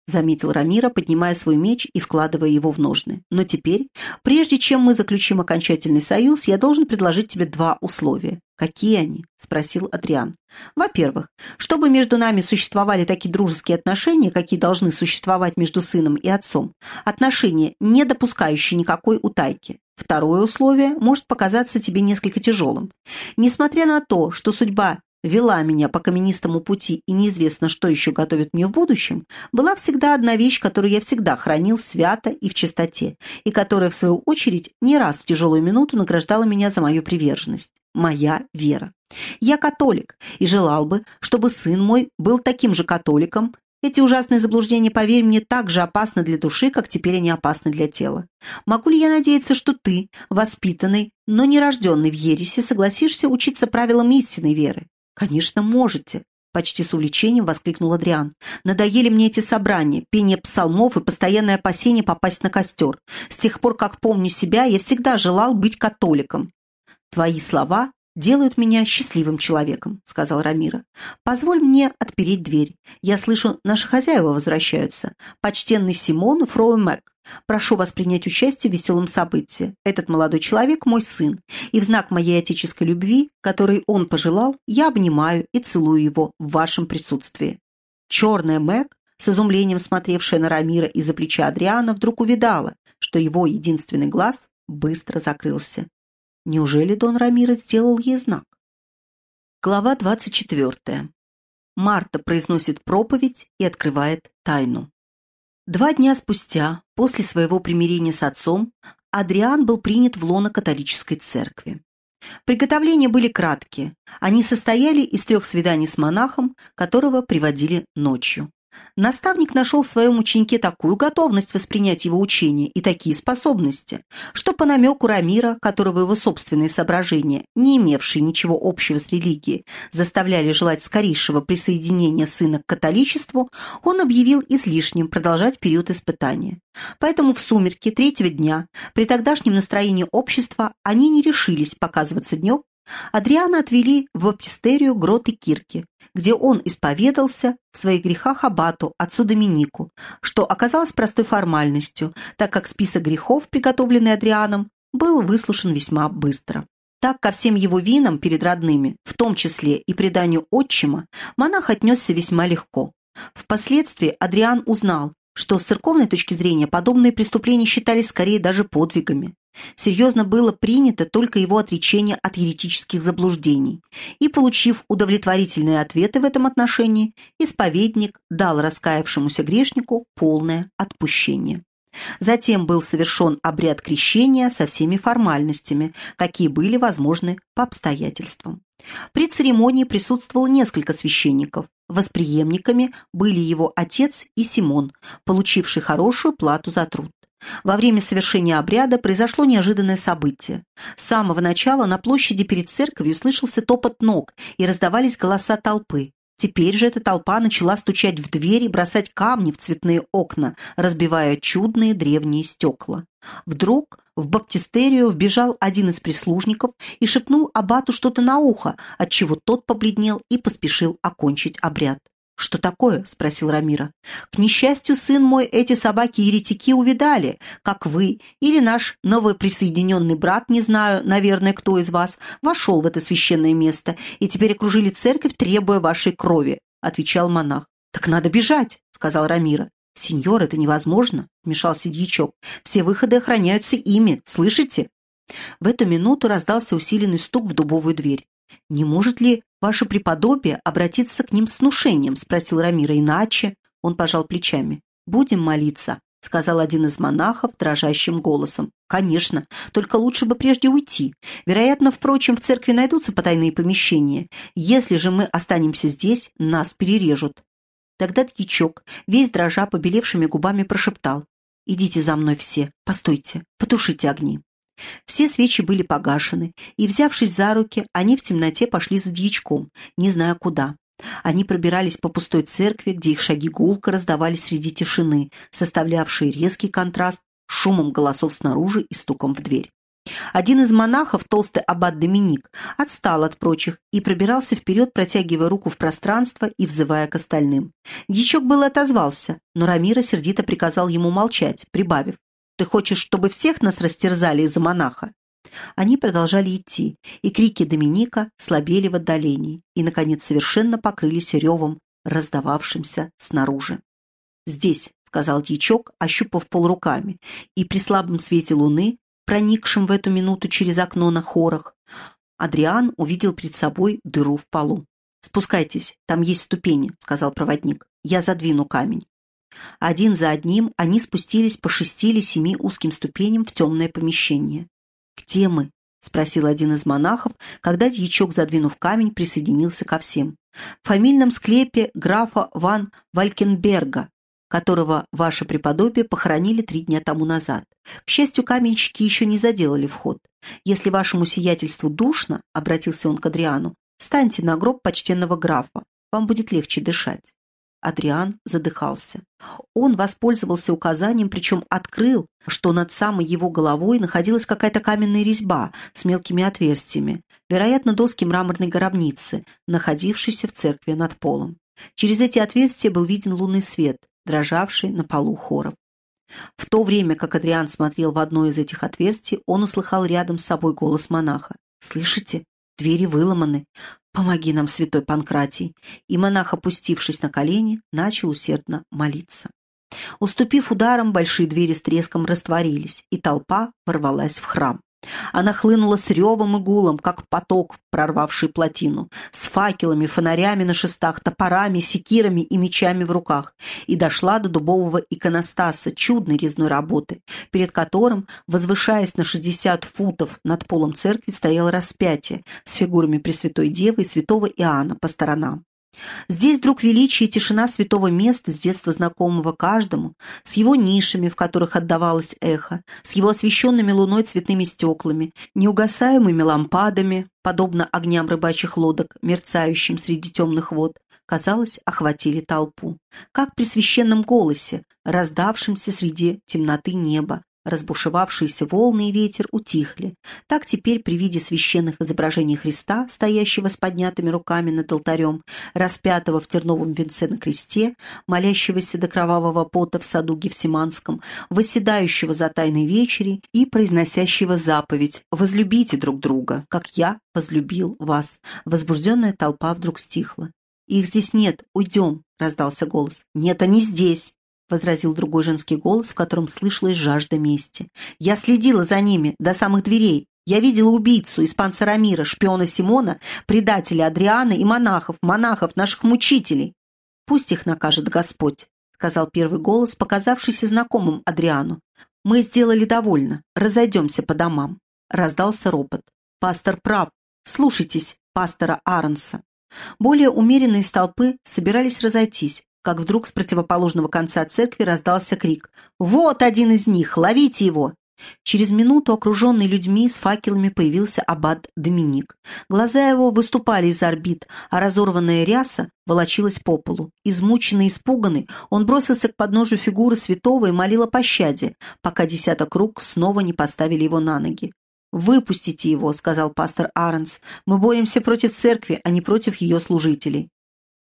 заметил Рамира, поднимая свой меч и вкладывая его в ножны. «Но теперь, прежде чем мы заключим окончательный союз, я должен предложить тебе два условия». «Какие они?» — спросил Адриан. «Во-первых, чтобы между нами существовали такие дружеские отношения, какие должны существовать между сыном и отцом. Отношения, не допускающие никакой утайки. Второе условие может показаться тебе несколько тяжелым. Несмотря на то, что судьба вела меня по каменистому пути и неизвестно, что еще готовит мне в будущем, была всегда одна вещь, которую я всегда хранил свято и в чистоте, и которая, в свою очередь, не раз в тяжелую минуту награждала меня за мою приверженность – моя вера. Я католик и желал бы, чтобы сын мой был таким же католиком. Эти ужасные заблуждения, поверь мне, так же опасны для души, как теперь они опасны для тела. Могу ли я надеяться, что ты, воспитанный, но не рожденный в ересе, согласишься учиться правилам истинной веры? «Конечно, можете!» — почти с увлечением воскликнул Адриан. «Надоели мне эти собрания, пение псалмов и постоянное опасение попасть на костер. С тех пор, как помню себя, я всегда желал быть католиком». «Твои слова делают меня счастливым человеком», — сказал Рамира. «Позволь мне отпереть дверь. Я слышу, наши хозяева возвращаются. Почтенный Симон и Фроу Мэг. Прошу вас принять участие в веселом событии. Этот молодой человек – мой сын, и в знак моей отеческой любви, который он пожелал, я обнимаю и целую его в вашем присутствии». Черная Мэг, с изумлением смотревшая на Рамира из-за плеча Адриана, вдруг увидала, что его единственный глаз быстро закрылся. Неужели Дон Рамира сделал ей знак? Глава 24. Марта произносит проповедь и открывает тайну. Два дня спустя, после своего примирения с отцом, Адриан был принят в лоно католической церкви. Приготовления были краткие. Они состояли из трех свиданий с монахом, которого приводили ночью. Наставник нашел в своем ученике такую готовность воспринять его учение и такие способности, что по намеку Рамира, которого его собственные соображения, не имевшие ничего общего с религией, заставляли желать скорейшего присоединения сына к католичеству, он объявил излишним продолжать период испытания. Поэтому в сумерки третьего дня, при тогдашнем настроении общества, они не решились показываться днем Адриана отвели в баптистерию гроты Кирки, где он исповедался в своих грехах абату, отцу Доминику, что оказалось простой формальностью, так как список грехов, приготовленный Адрианом, был выслушан весьма быстро. Так ко всем его винам перед родными, в том числе и преданию отчима, монах отнесся весьма легко. Впоследствии Адриан узнал, что с церковной точки зрения подобные преступления считались скорее даже подвигами. Серьезно было принято только его отречение от еретических заблуждений, и, получив удовлетворительные ответы в этом отношении, исповедник дал раскаявшемуся грешнику полное отпущение. Затем был совершен обряд крещения со всеми формальностями, какие были возможны по обстоятельствам. При церемонии присутствовало несколько священников. Восприемниками были его отец и Симон, получивший хорошую плату за труд. Во время совершения обряда произошло неожиданное событие. С самого начала на площади перед церковью слышался топот ног и раздавались голоса толпы. Теперь же эта толпа начала стучать в дверь и бросать камни в цветные окна, разбивая чудные древние стекла. Вдруг в баптистерию вбежал один из прислужников и шепнул абату что-то на ухо, отчего тот побледнел и поспешил окончить обряд. «Что такое?» — спросил Рамира. «К несчастью, сын мой, эти собаки-еретики увидали, как вы или наш новоприсоединенный брат, не знаю, наверное, кто из вас, вошел в это священное место и теперь окружили церковь, требуя вашей крови», — отвечал монах. «Так надо бежать», — сказал Рамира. «Сеньор, это невозможно», — вмешался дьячок. «Все выходы охраняются ими, слышите?» В эту минуту раздался усиленный стук в дубовую дверь. «Не может ли ваше преподобие обратиться к ним с внушением?» — спросил Рамира. «Иначе...» — он пожал плечами. «Будем молиться», — сказал один из монахов дрожащим голосом. «Конечно, только лучше бы прежде уйти. Вероятно, впрочем, в церкви найдутся потайные помещения. Если же мы останемся здесь, нас перережут». Тогда дьячок, весь дрожа побелевшими губами, прошептал. «Идите за мной все, постойте, потушите огни». Все свечи были погашены, и, взявшись за руки, они в темноте пошли за дьячком, не зная куда. Они пробирались по пустой церкви, где их шаги гулко раздавались среди тишины, составлявшей резкий контраст с шумом голосов снаружи и стуком в дверь. Один из монахов, толстый аббат Доминик, отстал от прочих и пробирался вперед, протягивая руку в пространство и взывая к остальным. Дьячок был отозвался, но Рамира сердито приказал ему молчать, прибавив. «Ты хочешь, чтобы всех нас растерзали из-за монаха?» Они продолжали идти, и крики Доминика слабели в отдалении и, наконец, совершенно покрылись ревом, раздававшимся снаружи. «Здесь», — сказал дьячок, ощупав пол руками, и при слабом свете луны, проникшем в эту минуту через окно на хорах, Адриан увидел перед собой дыру в полу. «Спускайтесь, там есть ступени», — сказал проводник. «Я задвину камень». Один за одним они спустились по шести или семи узким ступеням в темное помещение. «Где мы?» — спросил один из монахов, когда дьячок, задвинув камень, присоединился ко всем. «В фамильном склепе графа Ван Валькенберга, которого ваше преподобие похоронили три дня тому назад. К счастью, каменщики еще не заделали вход. Если вашему сиятельству душно, — обратился он к Адриану, — станьте на гроб почтенного графа, вам будет легче дышать. Адриан задыхался. Он воспользовался указанием, причем открыл, что над самой его головой находилась какая-то каменная резьба с мелкими отверстиями, вероятно, доски мраморной гробницы, находившейся в церкви над полом. Через эти отверстия был виден лунный свет, дрожавший на полу хоров. В то время, как Адриан смотрел в одно из этих отверстий, он услыхал рядом с собой голос монаха. «Слышите? Двери выломаны. «Помоги нам, святой Панкратий!» И монах, опустившись на колени, начал усердно молиться. Уступив ударом, большие двери с треском растворились, и толпа ворвалась в храм. Она хлынула с ревом и гулом, как поток, прорвавший плотину, с факелами, фонарями на шестах, топорами, секирами и мечами в руках, и дошла до дубового иконостаса чудной резной работы, перед которым, возвышаясь на 60 футов над полом церкви, стояло распятие с фигурами Пресвятой Девы и святого Иоанна по сторонам. Здесь вдруг величие и тишина святого места, с детства знакомого каждому, с его нишами, в которых отдавалось эхо, с его освещенными луной цветными стеклами, неугасаемыми лампадами, подобно огням рыбачьих лодок, мерцающим среди темных вод, казалось, охватили толпу. Как при священном голосе, раздавшемся среди темноты неба, Разбушевавшиеся волны и ветер утихли. Так теперь при виде священных изображений Христа, стоящего с поднятыми руками над алтарем, распятого в терновом венце на кресте, молящегося до кровавого пота в саду Гефсиманском, восседающего за тайной вечери и произносящего заповедь «Возлюбите друг друга, как я возлюбил вас». Возбужденная толпа вдруг стихла. «Их здесь нет, уйдем», — раздался голос. «Нет, они здесь». — возразил другой женский голос, в котором слышалась жажда мести. «Я следила за ними до самых дверей. Я видела убийцу, испанца Рамира, шпиона Симона, предателя Адриана и монахов, монахов, наших мучителей. Пусть их накажет Господь», — сказал первый голос, показавшийся знакомым Адриану. «Мы сделали довольно. Разойдемся по домам». Раздался ропот. «Пастор прав. Слушайтесь пастора Аронса». Более умеренные столпы собирались разойтись, как вдруг с противоположного конца церкви раздался крик «Вот один из них! Ловите его!» Через минуту, окруженный людьми с факелами, появился аббат Доминик. Глаза его выступали из орбит, а разорванная ряса волочилась по полу. Измученный и испуганный, он бросился к подножию фигуры святого и молил о пощаде, пока десяток рук снова не поставили его на ноги. «Выпустите его», — сказал пастор Аренс. «Мы боремся против церкви, а не против ее служителей».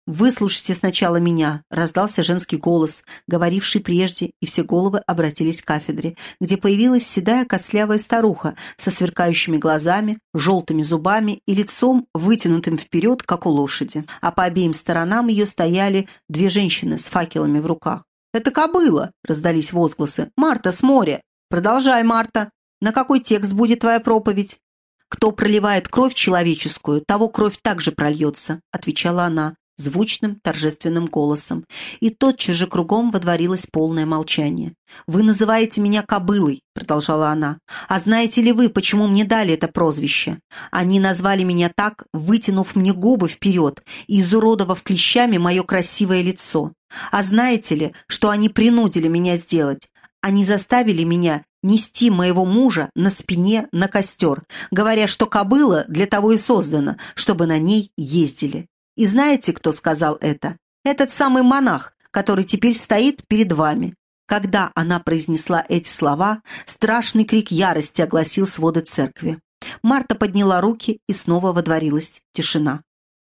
«Выслушайте сначала меня», — раздался женский голос, говоривший прежде, и все головы обратились к кафедре, где появилась седая кослявая старуха со сверкающими глазами, желтыми зубами и лицом, вытянутым вперед, как у лошади. А по обеим сторонам ее стояли две женщины с факелами в руках. «Это кобыла!» — раздались возгласы. «Марта с моря!» «Продолжай, Марта! На какой текст будет твоя проповедь?» «Кто проливает кровь человеческую, того кровь также прольется», — отвечала она. Звучным торжественным голосом, и тотчас же кругом водворилось полное молчание. «Вы называете меня кобылой», — продолжала она. «А знаете ли вы, почему мне дали это прозвище? Они назвали меня так, вытянув мне губы вперед и изуродовав клещами мое красивое лицо. А знаете ли, что они принудили меня сделать? Они заставили меня нести моего мужа на спине на костер, говоря, что кобыла для того и создана, чтобы на ней ездили. И знаете, кто сказал это? Этот самый монах, который теперь стоит перед вами. Когда она произнесла эти слова, страшный крик ярости огласил своды церкви. Марта подняла руки, и снова водворилась тишина.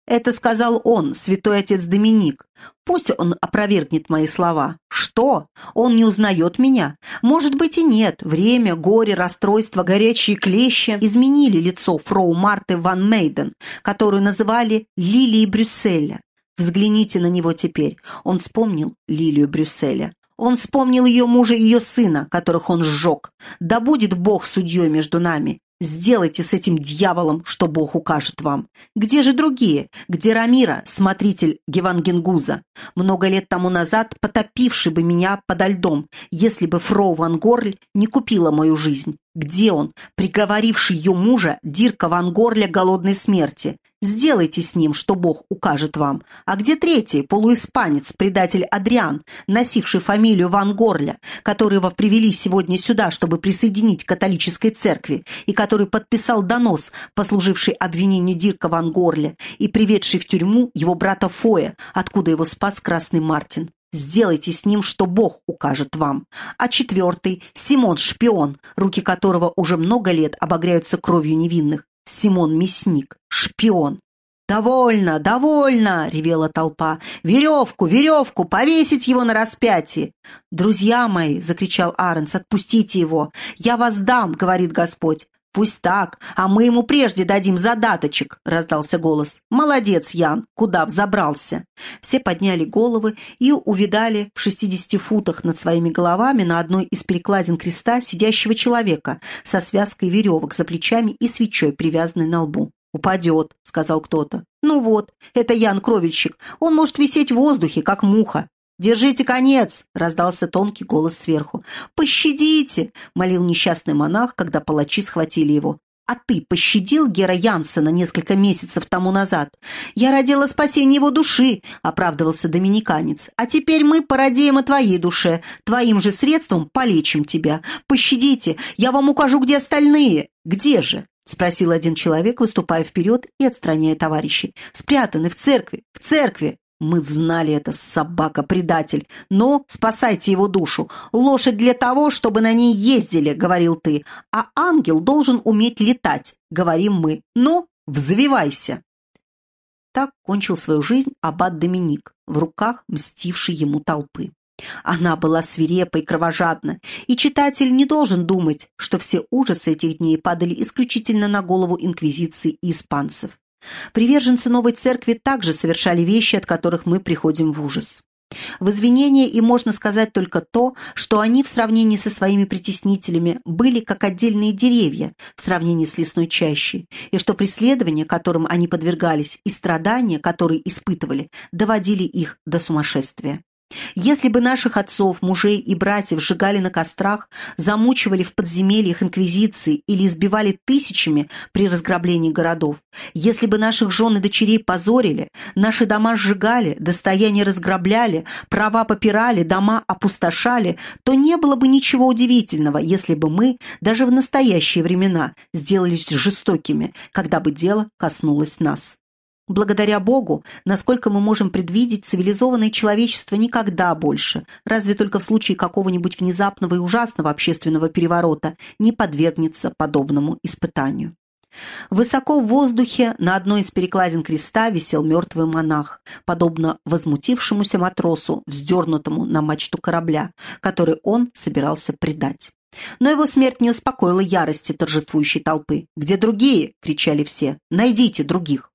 Это сказал он, святой отец Доминик. Пусть он опровергнет мои слова. Что? Он не узнает меня? Может быть и нет. Время, горе, расстройство, горячие клещи изменили лицо фроу Марты ван Мейден, которую называли Лилией Брюсселя. Взгляните на него теперь. Он вспомнил Лилию Брюсселя. Он вспомнил ее мужа и ее сына, которых он сжег. Да будет Бог судьей между нами. Сделайте с этим дьяволом, что Бог укажет вам. Где же другие? Где Рамира, смотритель Гевангенгуза, много лет тому назад потопивший бы меня подо льдом, если бы Фроу Ван Горль не купила мою жизнь? Где он, приговоривший ее мужа Дирка Ван Горля голодной смерти? Сделайте с ним, что Бог укажет вам. А где третий, полуиспанец, предатель Адриан, носивший фамилию Ван Горля, которого привели сегодня сюда, чтобы присоединить к католической церкви, и который подписал донос, послуживший обвинению Дирка Ван Горля, и приведший в тюрьму его брата Фоя, откуда его спас Красный Мартин? Сделайте с ним, что Бог укажет вам. А четвертый – Симон Шпион, руки которого уже много лет обогряются кровью невинных. Симон Мясник, шпион. «Довольно, довольно!» — ревела толпа. «Веревку, веревку! Повесить его на распятие!» «Друзья мои!» — закричал Аренс. «Отпустите его! Я вас дам!» — говорит Господь. «Пусть так, а мы ему прежде дадим задаточек», — раздался голос. «Молодец, Ян, куда взобрался?» Все подняли головы и увидали в шестидесяти футах над своими головами на одной из перекладин креста сидящего человека со связкой веревок за плечами и свечой, привязанной на лбу. «Упадет», — сказал кто-то. «Ну вот, это Ян Кровельщик. Он может висеть в воздухе, как муха. «Держите конец!» — раздался тонкий голос сверху. «Пощадите!» — молил несчастный монах, когда палачи схватили его. «А ты пощадил Гера Янсена несколько месяцев тому назад? Я родила спасение его души», — оправдывался доминиканец. «А теперь мы породеем о твоей душе. Твоим же средством полечим тебя. Пощадите, я вам укажу, где остальные». «Где же?» — спросил один человек, выступая вперед и отстраняя товарищей. «Спрятаны в церкви, в церкви!» Мы знали это, собака-предатель. Но спасайте его душу. Лошадь для того, чтобы на ней ездили, говорил ты. А ангел должен уметь летать, говорим мы. Ну, взвивайся. Так кончил свою жизнь аббат Доминик, в руках мстившей ему толпы. Она была свирепой, кровожадна, и читатель не должен думать, что все ужасы этих дней падали исключительно на голову инквизиции и испанцев. Приверженцы новой церкви также совершали вещи, от которых мы приходим в ужас. В извинение им можно сказать только то, что они в сравнении со своими притеснителями были как отдельные деревья в сравнении с лесной чащей, и что преследования, которым они подвергались, и страдания, которые испытывали, доводили их до сумасшествия. Если бы наших отцов, мужей и братьев сжигали на кострах, замучивали в подземельях инквизиции или избивали тысячами при разграблении городов, если бы наших жен и дочерей позорили, наши дома сжигали, достояние разграбляли, права попирали, дома опустошали, то не было бы ничего удивительного, если бы мы, даже в настоящие времена, сделались жестокими, когда бы дело коснулось нас. Благодаря Богу, насколько мы можем предвидеть, цивилизованное человечество никогда больше, разве только в случае какого-нибудь внезапного и ужасного общественного переворота, не подвергнется подобному испытанию. Высоко в воздухе на одной из перекладин креста висел мертвый монах, подобно возмутившемуся матросу, вздернутому на мачту корабля, который он собирался предать. Но его смерть не успокоила ярости торжествующей толпы. «Где другие?» — кричали все. «Найдите других!»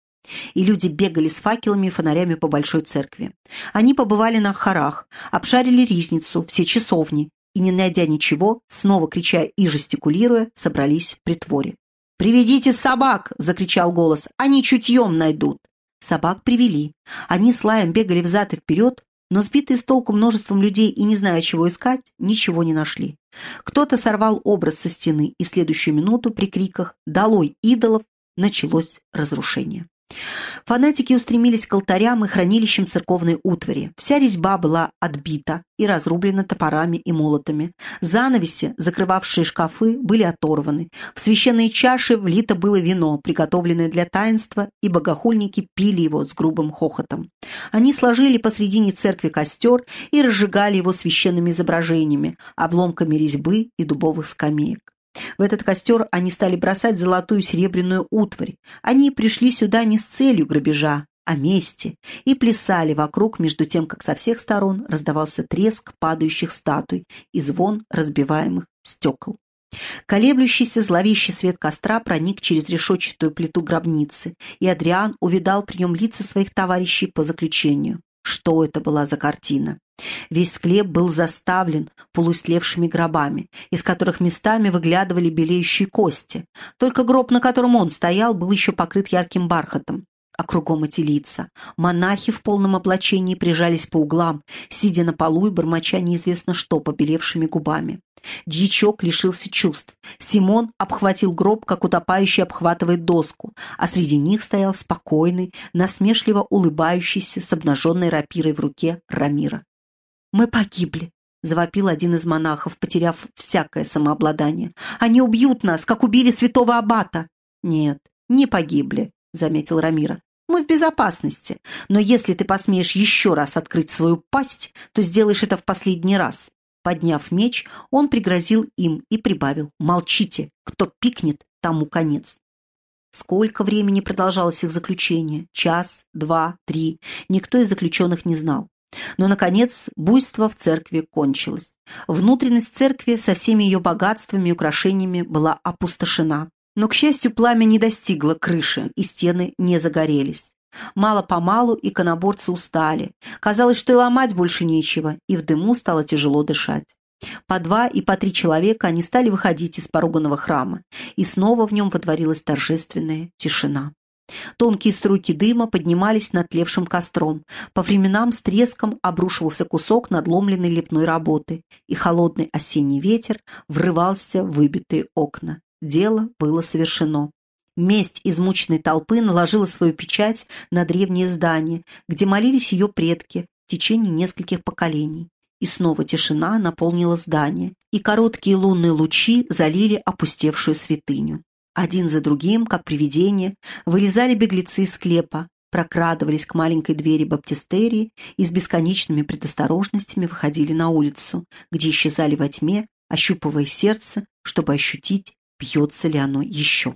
И люди бегали с факелами и фонарями по большой церкви. Они побывали на хорах, обшарили ризницу, все часовни, и, не найдя ничего, снова крича и жестикулируя, собрались в притворе. «Приведите собак!» — закричал голос. «Они чутьем найдут!» Собак привели. Они с лаем бегали взад и вперед, но сбитые с толку множеством людей и не зная, чего искать, ничего не нашли. Кто-то сорвал образ со стены, и в следующую минуту при криках «Долой идолов!» началось разрушение. Фанатики устремились к алтарям и хранилищам церковной утвари. Вся резьба была отбита и разрублена топорами и молотами. Занавеси, закрывавшие шкафы, были оторваны. В священные чаши влито было вино, приготовленное для таинства, и богохульники пили его с грубым хохотом. Они сложили посредине церкви костер и разжигали его священными изображениями, обломками резьбы и дубовых скамеек. В этот костер они стали бросать золотую и серебряную утварь. Они пришли сюда не с целью грабежа, а мести, и плясали вокруг, между тем, как со всех сторон раздавался треск падающих статуй и звон разбиваемых стекол. Колеблющийся зловещий свет костра проник через решетчатую плиту гробницы, и Адриан увидал при нем лица своих товарищей по заключению. Что это была за картина? Весь склеп был заставлен полуислевшими гробами, из которых местами выглядывали белеющие кости. Только гроб, на котором он стоял, был еще покрыт ярким бархатом. А кругом эти лица. Монахи в полном облачении прижались по углам, сидя на полу и бормоча неизвестно что побелевшими губами. Дьячок лишился чувств. Симон обхватил гроб, как утопающий обхватывает доску, а среди них стоял спокойный, насмешливо улыбающийся с обнаженной рапирой в руке Рамира. «Мы погибли», — завопил один из монахов, потеряв всякое самообладание. «Они убьют нас, как убили святого аббата». «Нет, не погибли», — заметил Рамира. «Мы в безопасности, но если ты посмеешь еще раз открыть свою пасть, то сделаешь это в последний раз. Подняв меч, он пригрозил им и прибавил «Молчите! Кто пикнет, тому конец!» Сколько времени продолжалось их заключение? Час, два, три. Никто из заключенных не знал. Но, наконец, буйство в церкви кончилось. Внутренность церкви со всеми ее богатствами и украшениями была опустошена. Но, к счастью, пламя не достигло крыши, и стены не загорелись. Мало-помалу иконоборцы устали. Казалось, что и ломать больше нечего, и в дыму стало тяжело дышать. По два и по три человека они стали выходить из поруганного храма, и снова в нем водворилась торжественная тишина. Тонкие струйки дыма поднимались над тлевшим костром. По временам с треском обрушивался кусок надломленной лепной работы, и холодный осенний ветер врывался в выбитые окна. Дело было совершено. Месть измученной толпы наложила свою печать на древнее здание, где молились ее предки в течение нескольких поколений. И снова тишина наполнила здание, и короткие лунные лучи залили опустевшую святыню. Один за другим, как привидения, вылезали беглецы из склепа, прокрадывались к маленькой двери баптистерии и с бесконечными предосторожностями выходили на улицу, где исчезали во тьме, ощупывая сердце, чтобы ощутить, бьется ли оно еще.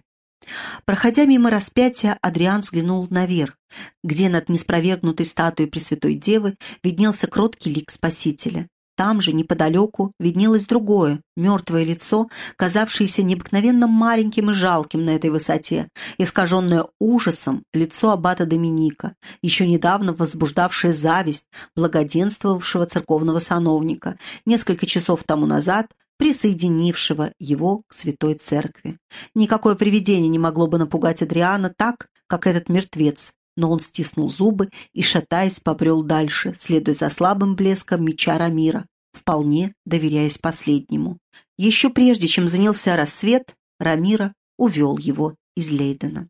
Проходя мимо распятия, Адриан взглянул наверх, где над неспровергнутой статуей Пресвятой Девы виднелся кроткий лик Спасителя. Там же, неподалеку, виднелось другое, мертвое лицо, казавшееся необыкновенно маленьким и жалким на этой высоте, искаженное ужасом лицо аббата Доминика, еще недавно возбуждавшее зависть благоденствовавшего церковного сановника, несколько часов тому назад присоединившего его к Святой Церкви. Никакое привидение не могло бы напугать Адриана так, как этот мертвец, но он стиснул зубы и, шатаясь, побрел дальше, следуя за слабым блеском меча Рамира, вполне доверяясь последнему. Еще прежде, чем занялся рассвет, Рамира увел его из Лейдена.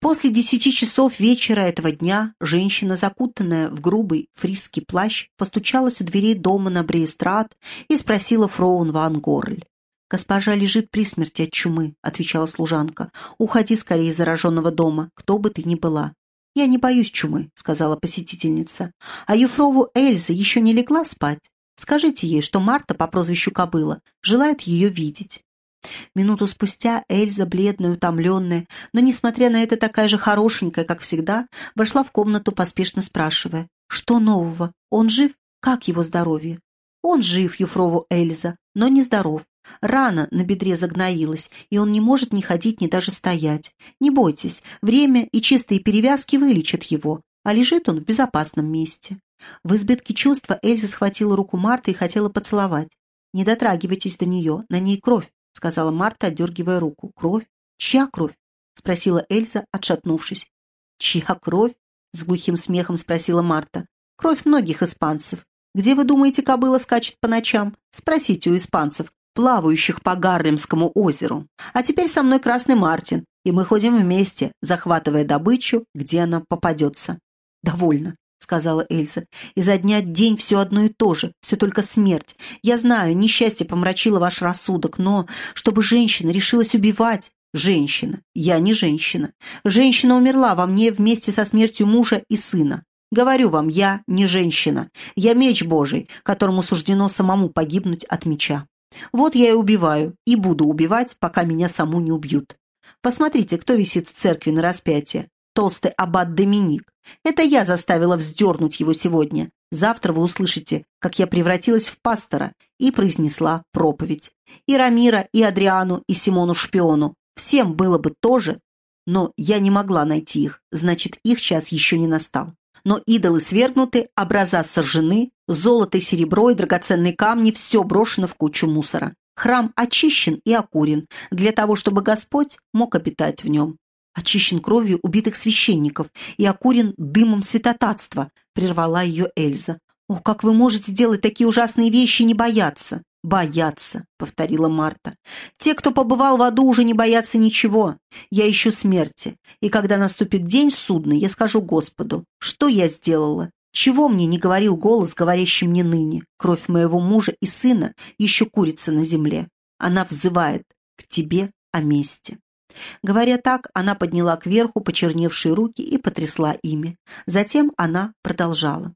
После десяти часов вечера этого дня женщина, закутанная в грубый фрисский плащ, постучалась у дверей дома на Бреестрат и спросила Фроун ван Горль. «Госпожа лежит при смерти от чумы», — отвечала служанка. «Уходи скорее из зараженного дома, кто бы ты ни была». «Я не боюсь чумы», — сказала посетительница. «А Юфрову Эльза еще не легла спать? Скажите ей, что Марта по прозвищу Кобыла желает ее видеть». Минуту спустя Эльза, бледная, утомленная, но, несмотря на это, такая же хорошенькая, как всегда, вошла в комнату, поспешно спрашивая. «Что нового? Он жив? Как его здоровье?» «Он жив, Юфрову Эльза, но не здоров. Рана на бедре загноилась, и он не может ни ходить, ни даже стоять. Не бойтесь, время и чистые перевязки вылечат его, а лежит он в безопасном месте». В избытке чувства Эльза схватила руку Марты и хотела поцеловать. «Не дотрагивайтесь до нее, на ней кровь», — сказала Марта, отдергивая руку. «Кровь? Чья кровь?» — спросила Эльза, отшатнувшись. «Чья кровь?» — с глухим смехом спросила Марта. «Кровь многих испанцев. Где, вы думаете, кобыла скачет по ночам? Спросите у испанцев, плавающих по Гарлемскому озеру. А теперь со мной Красный Мартин, и мы ходим вместе, захватывая добычу, где она попадется». «Довольно», — сказала Эльза. «Изо дня день все одно и то же, все только смерть. Я знаю, несчастье помрачило ваш рассудок, но чтобы женщина решилась убивать, Женщина. Я не женщина. Женщина умерла во мне вместе со смертью мужа и сына. Говорю вам, я не женщина. Я меч Божий, которому суждено самому погибнуть от меча. Вот я и убиваю, и буду убивать, пока меня саму не убьют. Посмотрите, кто висит в церкви на распятие. Толстый аббат Доминик. Это я заставила вздернуть его сегодня. Завтра вы услышите, как я превратилась в пастора и произнесла проповедь. И Рамира, и Адриану, и Симону Шпиону. Всем было бы тоже, но я не могла найти их, значит, их час еще не настал. Но идолы свергнуты, образа сожжены, золото и серебро и драгоценные камни – все брошено в кучу мусора. Храм очищен и окурен, для того, чтобы Господь мог обитать в нем. Очищен кровью убитых священников и окурен дымом святотатства, прервала ее Эльза. «О, как вы можете делать такие ужасные вещи и не бояться?» «Боятся», — повторила Марта. «Те, кто побывал в аду, уже не боятся ничего. Я ищу смерти. И когда наступит день судный, я скажу Господу, что я сделала? Чего мне не говорил голос, говорящий мне ныне? Кровь моего мужа и сына еще курится на земле. Она взывает к тебе о мести». Говоря так, она подняла кверху почерневшие руки и потрясла ими. Затем она продолжала.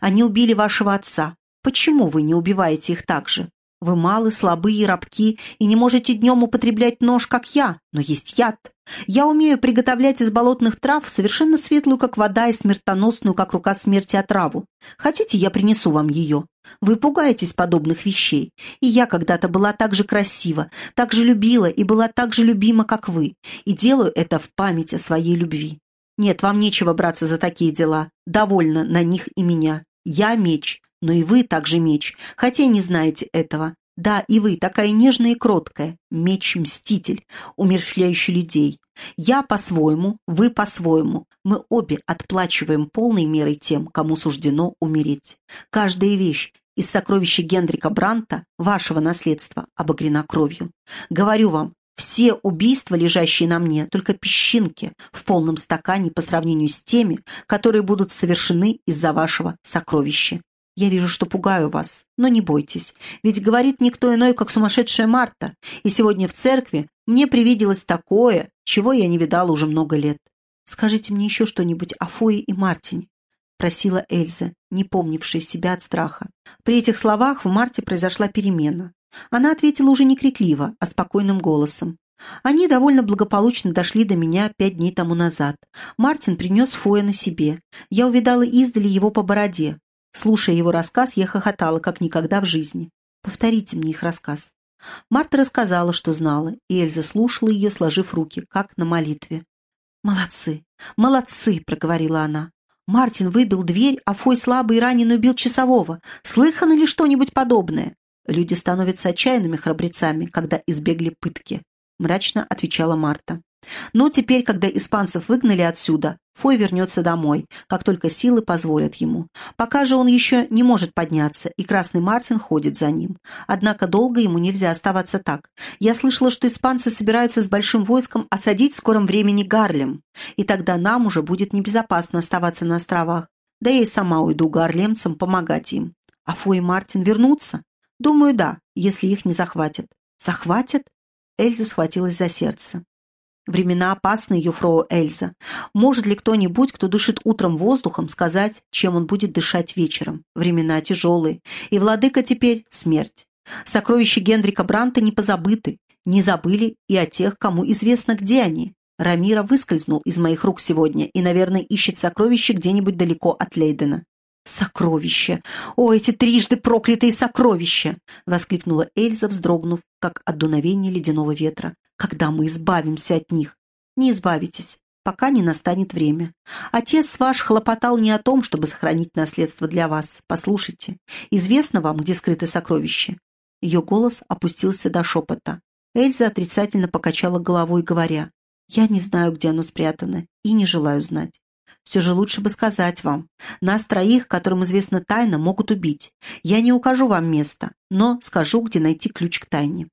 «Они убили вашего отца, Почему вы не убиваете их так же? Вы малы, слабые рабки, и не можете днем употреблять нож, как я, но есть яд. Я умею приготовлять из болотных трав совершенно светлую, как вода, и смертоносную, как рука смерти, отраву. Хотите, я принесу вам ее? Вы пугаетесь подобных вещей. И я когда-то была так же красива, так же любила и была так же любима, как вы. И делаю это в память о своей любви. Нет, вам нечего браться за такие дела. Довольно на них и меня. Я меч, но и вы также меч, хотя не знаете этого. Да, и вы такая нежная и кроткая, меч-мститель, умерщвляющий людей. Я по-своему, вы по-своему. Мы обе отплачиваем полной мерой тем, кому суждено умереть. Каждая вещь из сокровища Генрика Бранта, вашего наследства, обогрена кровью. Говорю вам, все убийства, лежащие на мне, только песчинки в полном стакане по сравнению с теми, которые будут совершены из-за вашего сокровища. Я вижу, что пугаю вас, но не бойтесь, ведь говорит никто иной, как сумасшедшая Марта, и сегодня в церкви мне привиделось такое, чего я не видала уже много лет. Скажите мне еще что-нибудь о Фое и Мартине, просила Эльза, не помнившая себя от страха. При этих словах в Марте произошла перемена. Она ответила уже не крикливо, а спокойным голосом. Они довольно благополучно дошли до меня пять дней тому назад. Мартин принес Фоя на себе. Я увидала издали его по бороде. Слушая его рассказ, я хохотала, как никогда в жизни. Повторите мне их рассказ. Марта рассказала, что знала, и Эльза слушала ее, сложив руки, как на молитве. «Молодцы, молодцы!» — проговорила она. «Мартин выбил дверь, а Фой слабый и раненый убил часового. Слыхано ли что-нибудь подобное?» «Люди становятся отчаянными храбрецами, когда избегли пытки», — мрачно отвечала Марта. Но теперь, когда испанцев выгнали отсюда, Фой вернется домой, как только силы позволят ему. Пока же он еще не может подняться, и Красный Мартин ходит за ним. Однако долго ему нельзя оставаться так. Я слышала, что испанцы собираются с большим войском осадить в скором времени Гарлем, и тогда нам уже будет небезопасно оставаться на островах. Да я и сама уйду гарлемцам помогать им. А Фой и Мартин вернутся? Думаю, да, если их не захватят. Захватят? Эльза схватилась за сердце. Времена опасны, Юфроу Эльза. Может ли кто-нибудь, кто дышит утром воздухом, сказать, чем он будет дышать вечером? Времена тяжелые. И владыка теперь — смерть. Сокровища Генрика Бранта не позабыты. Не забыли и о тех, кому известно, где они. Рамира выскользнул из моих рук сегодня и, наверное, ищет сокровища где-нибудь далеко от Лейдена. «Сокровища! О, эти трижды проклятые сокровища!» — воскликнула Эльза, вздрогнув, как от дуновения ледяного ветра когда мы избавимся от них. Не избавитесь, пока не настанет время. Отец ваш хлопотал не о том, чтобы сохранить наследство для вас. Послушайте, известно вам, где скрыты сокровища?» Ее голос опустился до шепота. Эльза отрицательно покачала головой, говоря, Я не знаю, где оно спрятано, и не желаю знать. Все же лучше бы сказать вам. Нас троих, которым известна тайна, могут убить. Я не укажу вам место, но скажу, где найти ключ к тайне».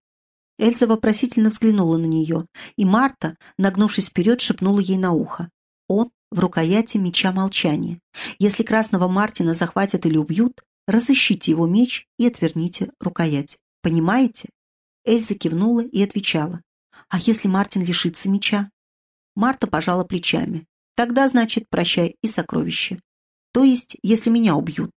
Эльза вопросительно взглянула на нее, и Марта, нагнувшись вперед, шепнула ей на ухо. «Он в рукояти меча молчания. Если красного Мартина захватят или убьют, разыщите его меч и отверните рукоять. Понимаете?» Эльза кивнула и отвечала. «А если Мартин лишится меча?» Марта пожала плечами. Тогда, значит, прощай и сокровище. То есть, если меня убьют.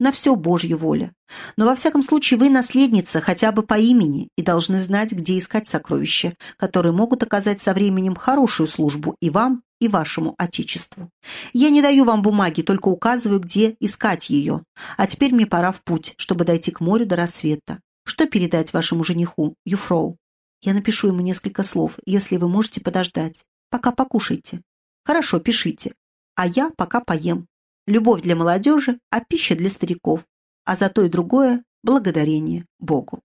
На все Божья воля. Но во всяком случае вы наследница хотя бы по имени и должны знать, где искать сокровища, которые могут оказать со временем хорошую службу и вам, и вашему отечеству. Я не даю вам бумаги, только указываю, где искать ее. А теперь мне пора в путь, чтобы дойти к морю до рассвета. Что передать вашему жениху, Юфроу? Я напишу ему несколько слов, если вы можете подождать. Пока покушайте. Хорошо, пишите. А я пока поем. Любовь для молодежи, а пища для стариков. А за то и другое благодарение Богу.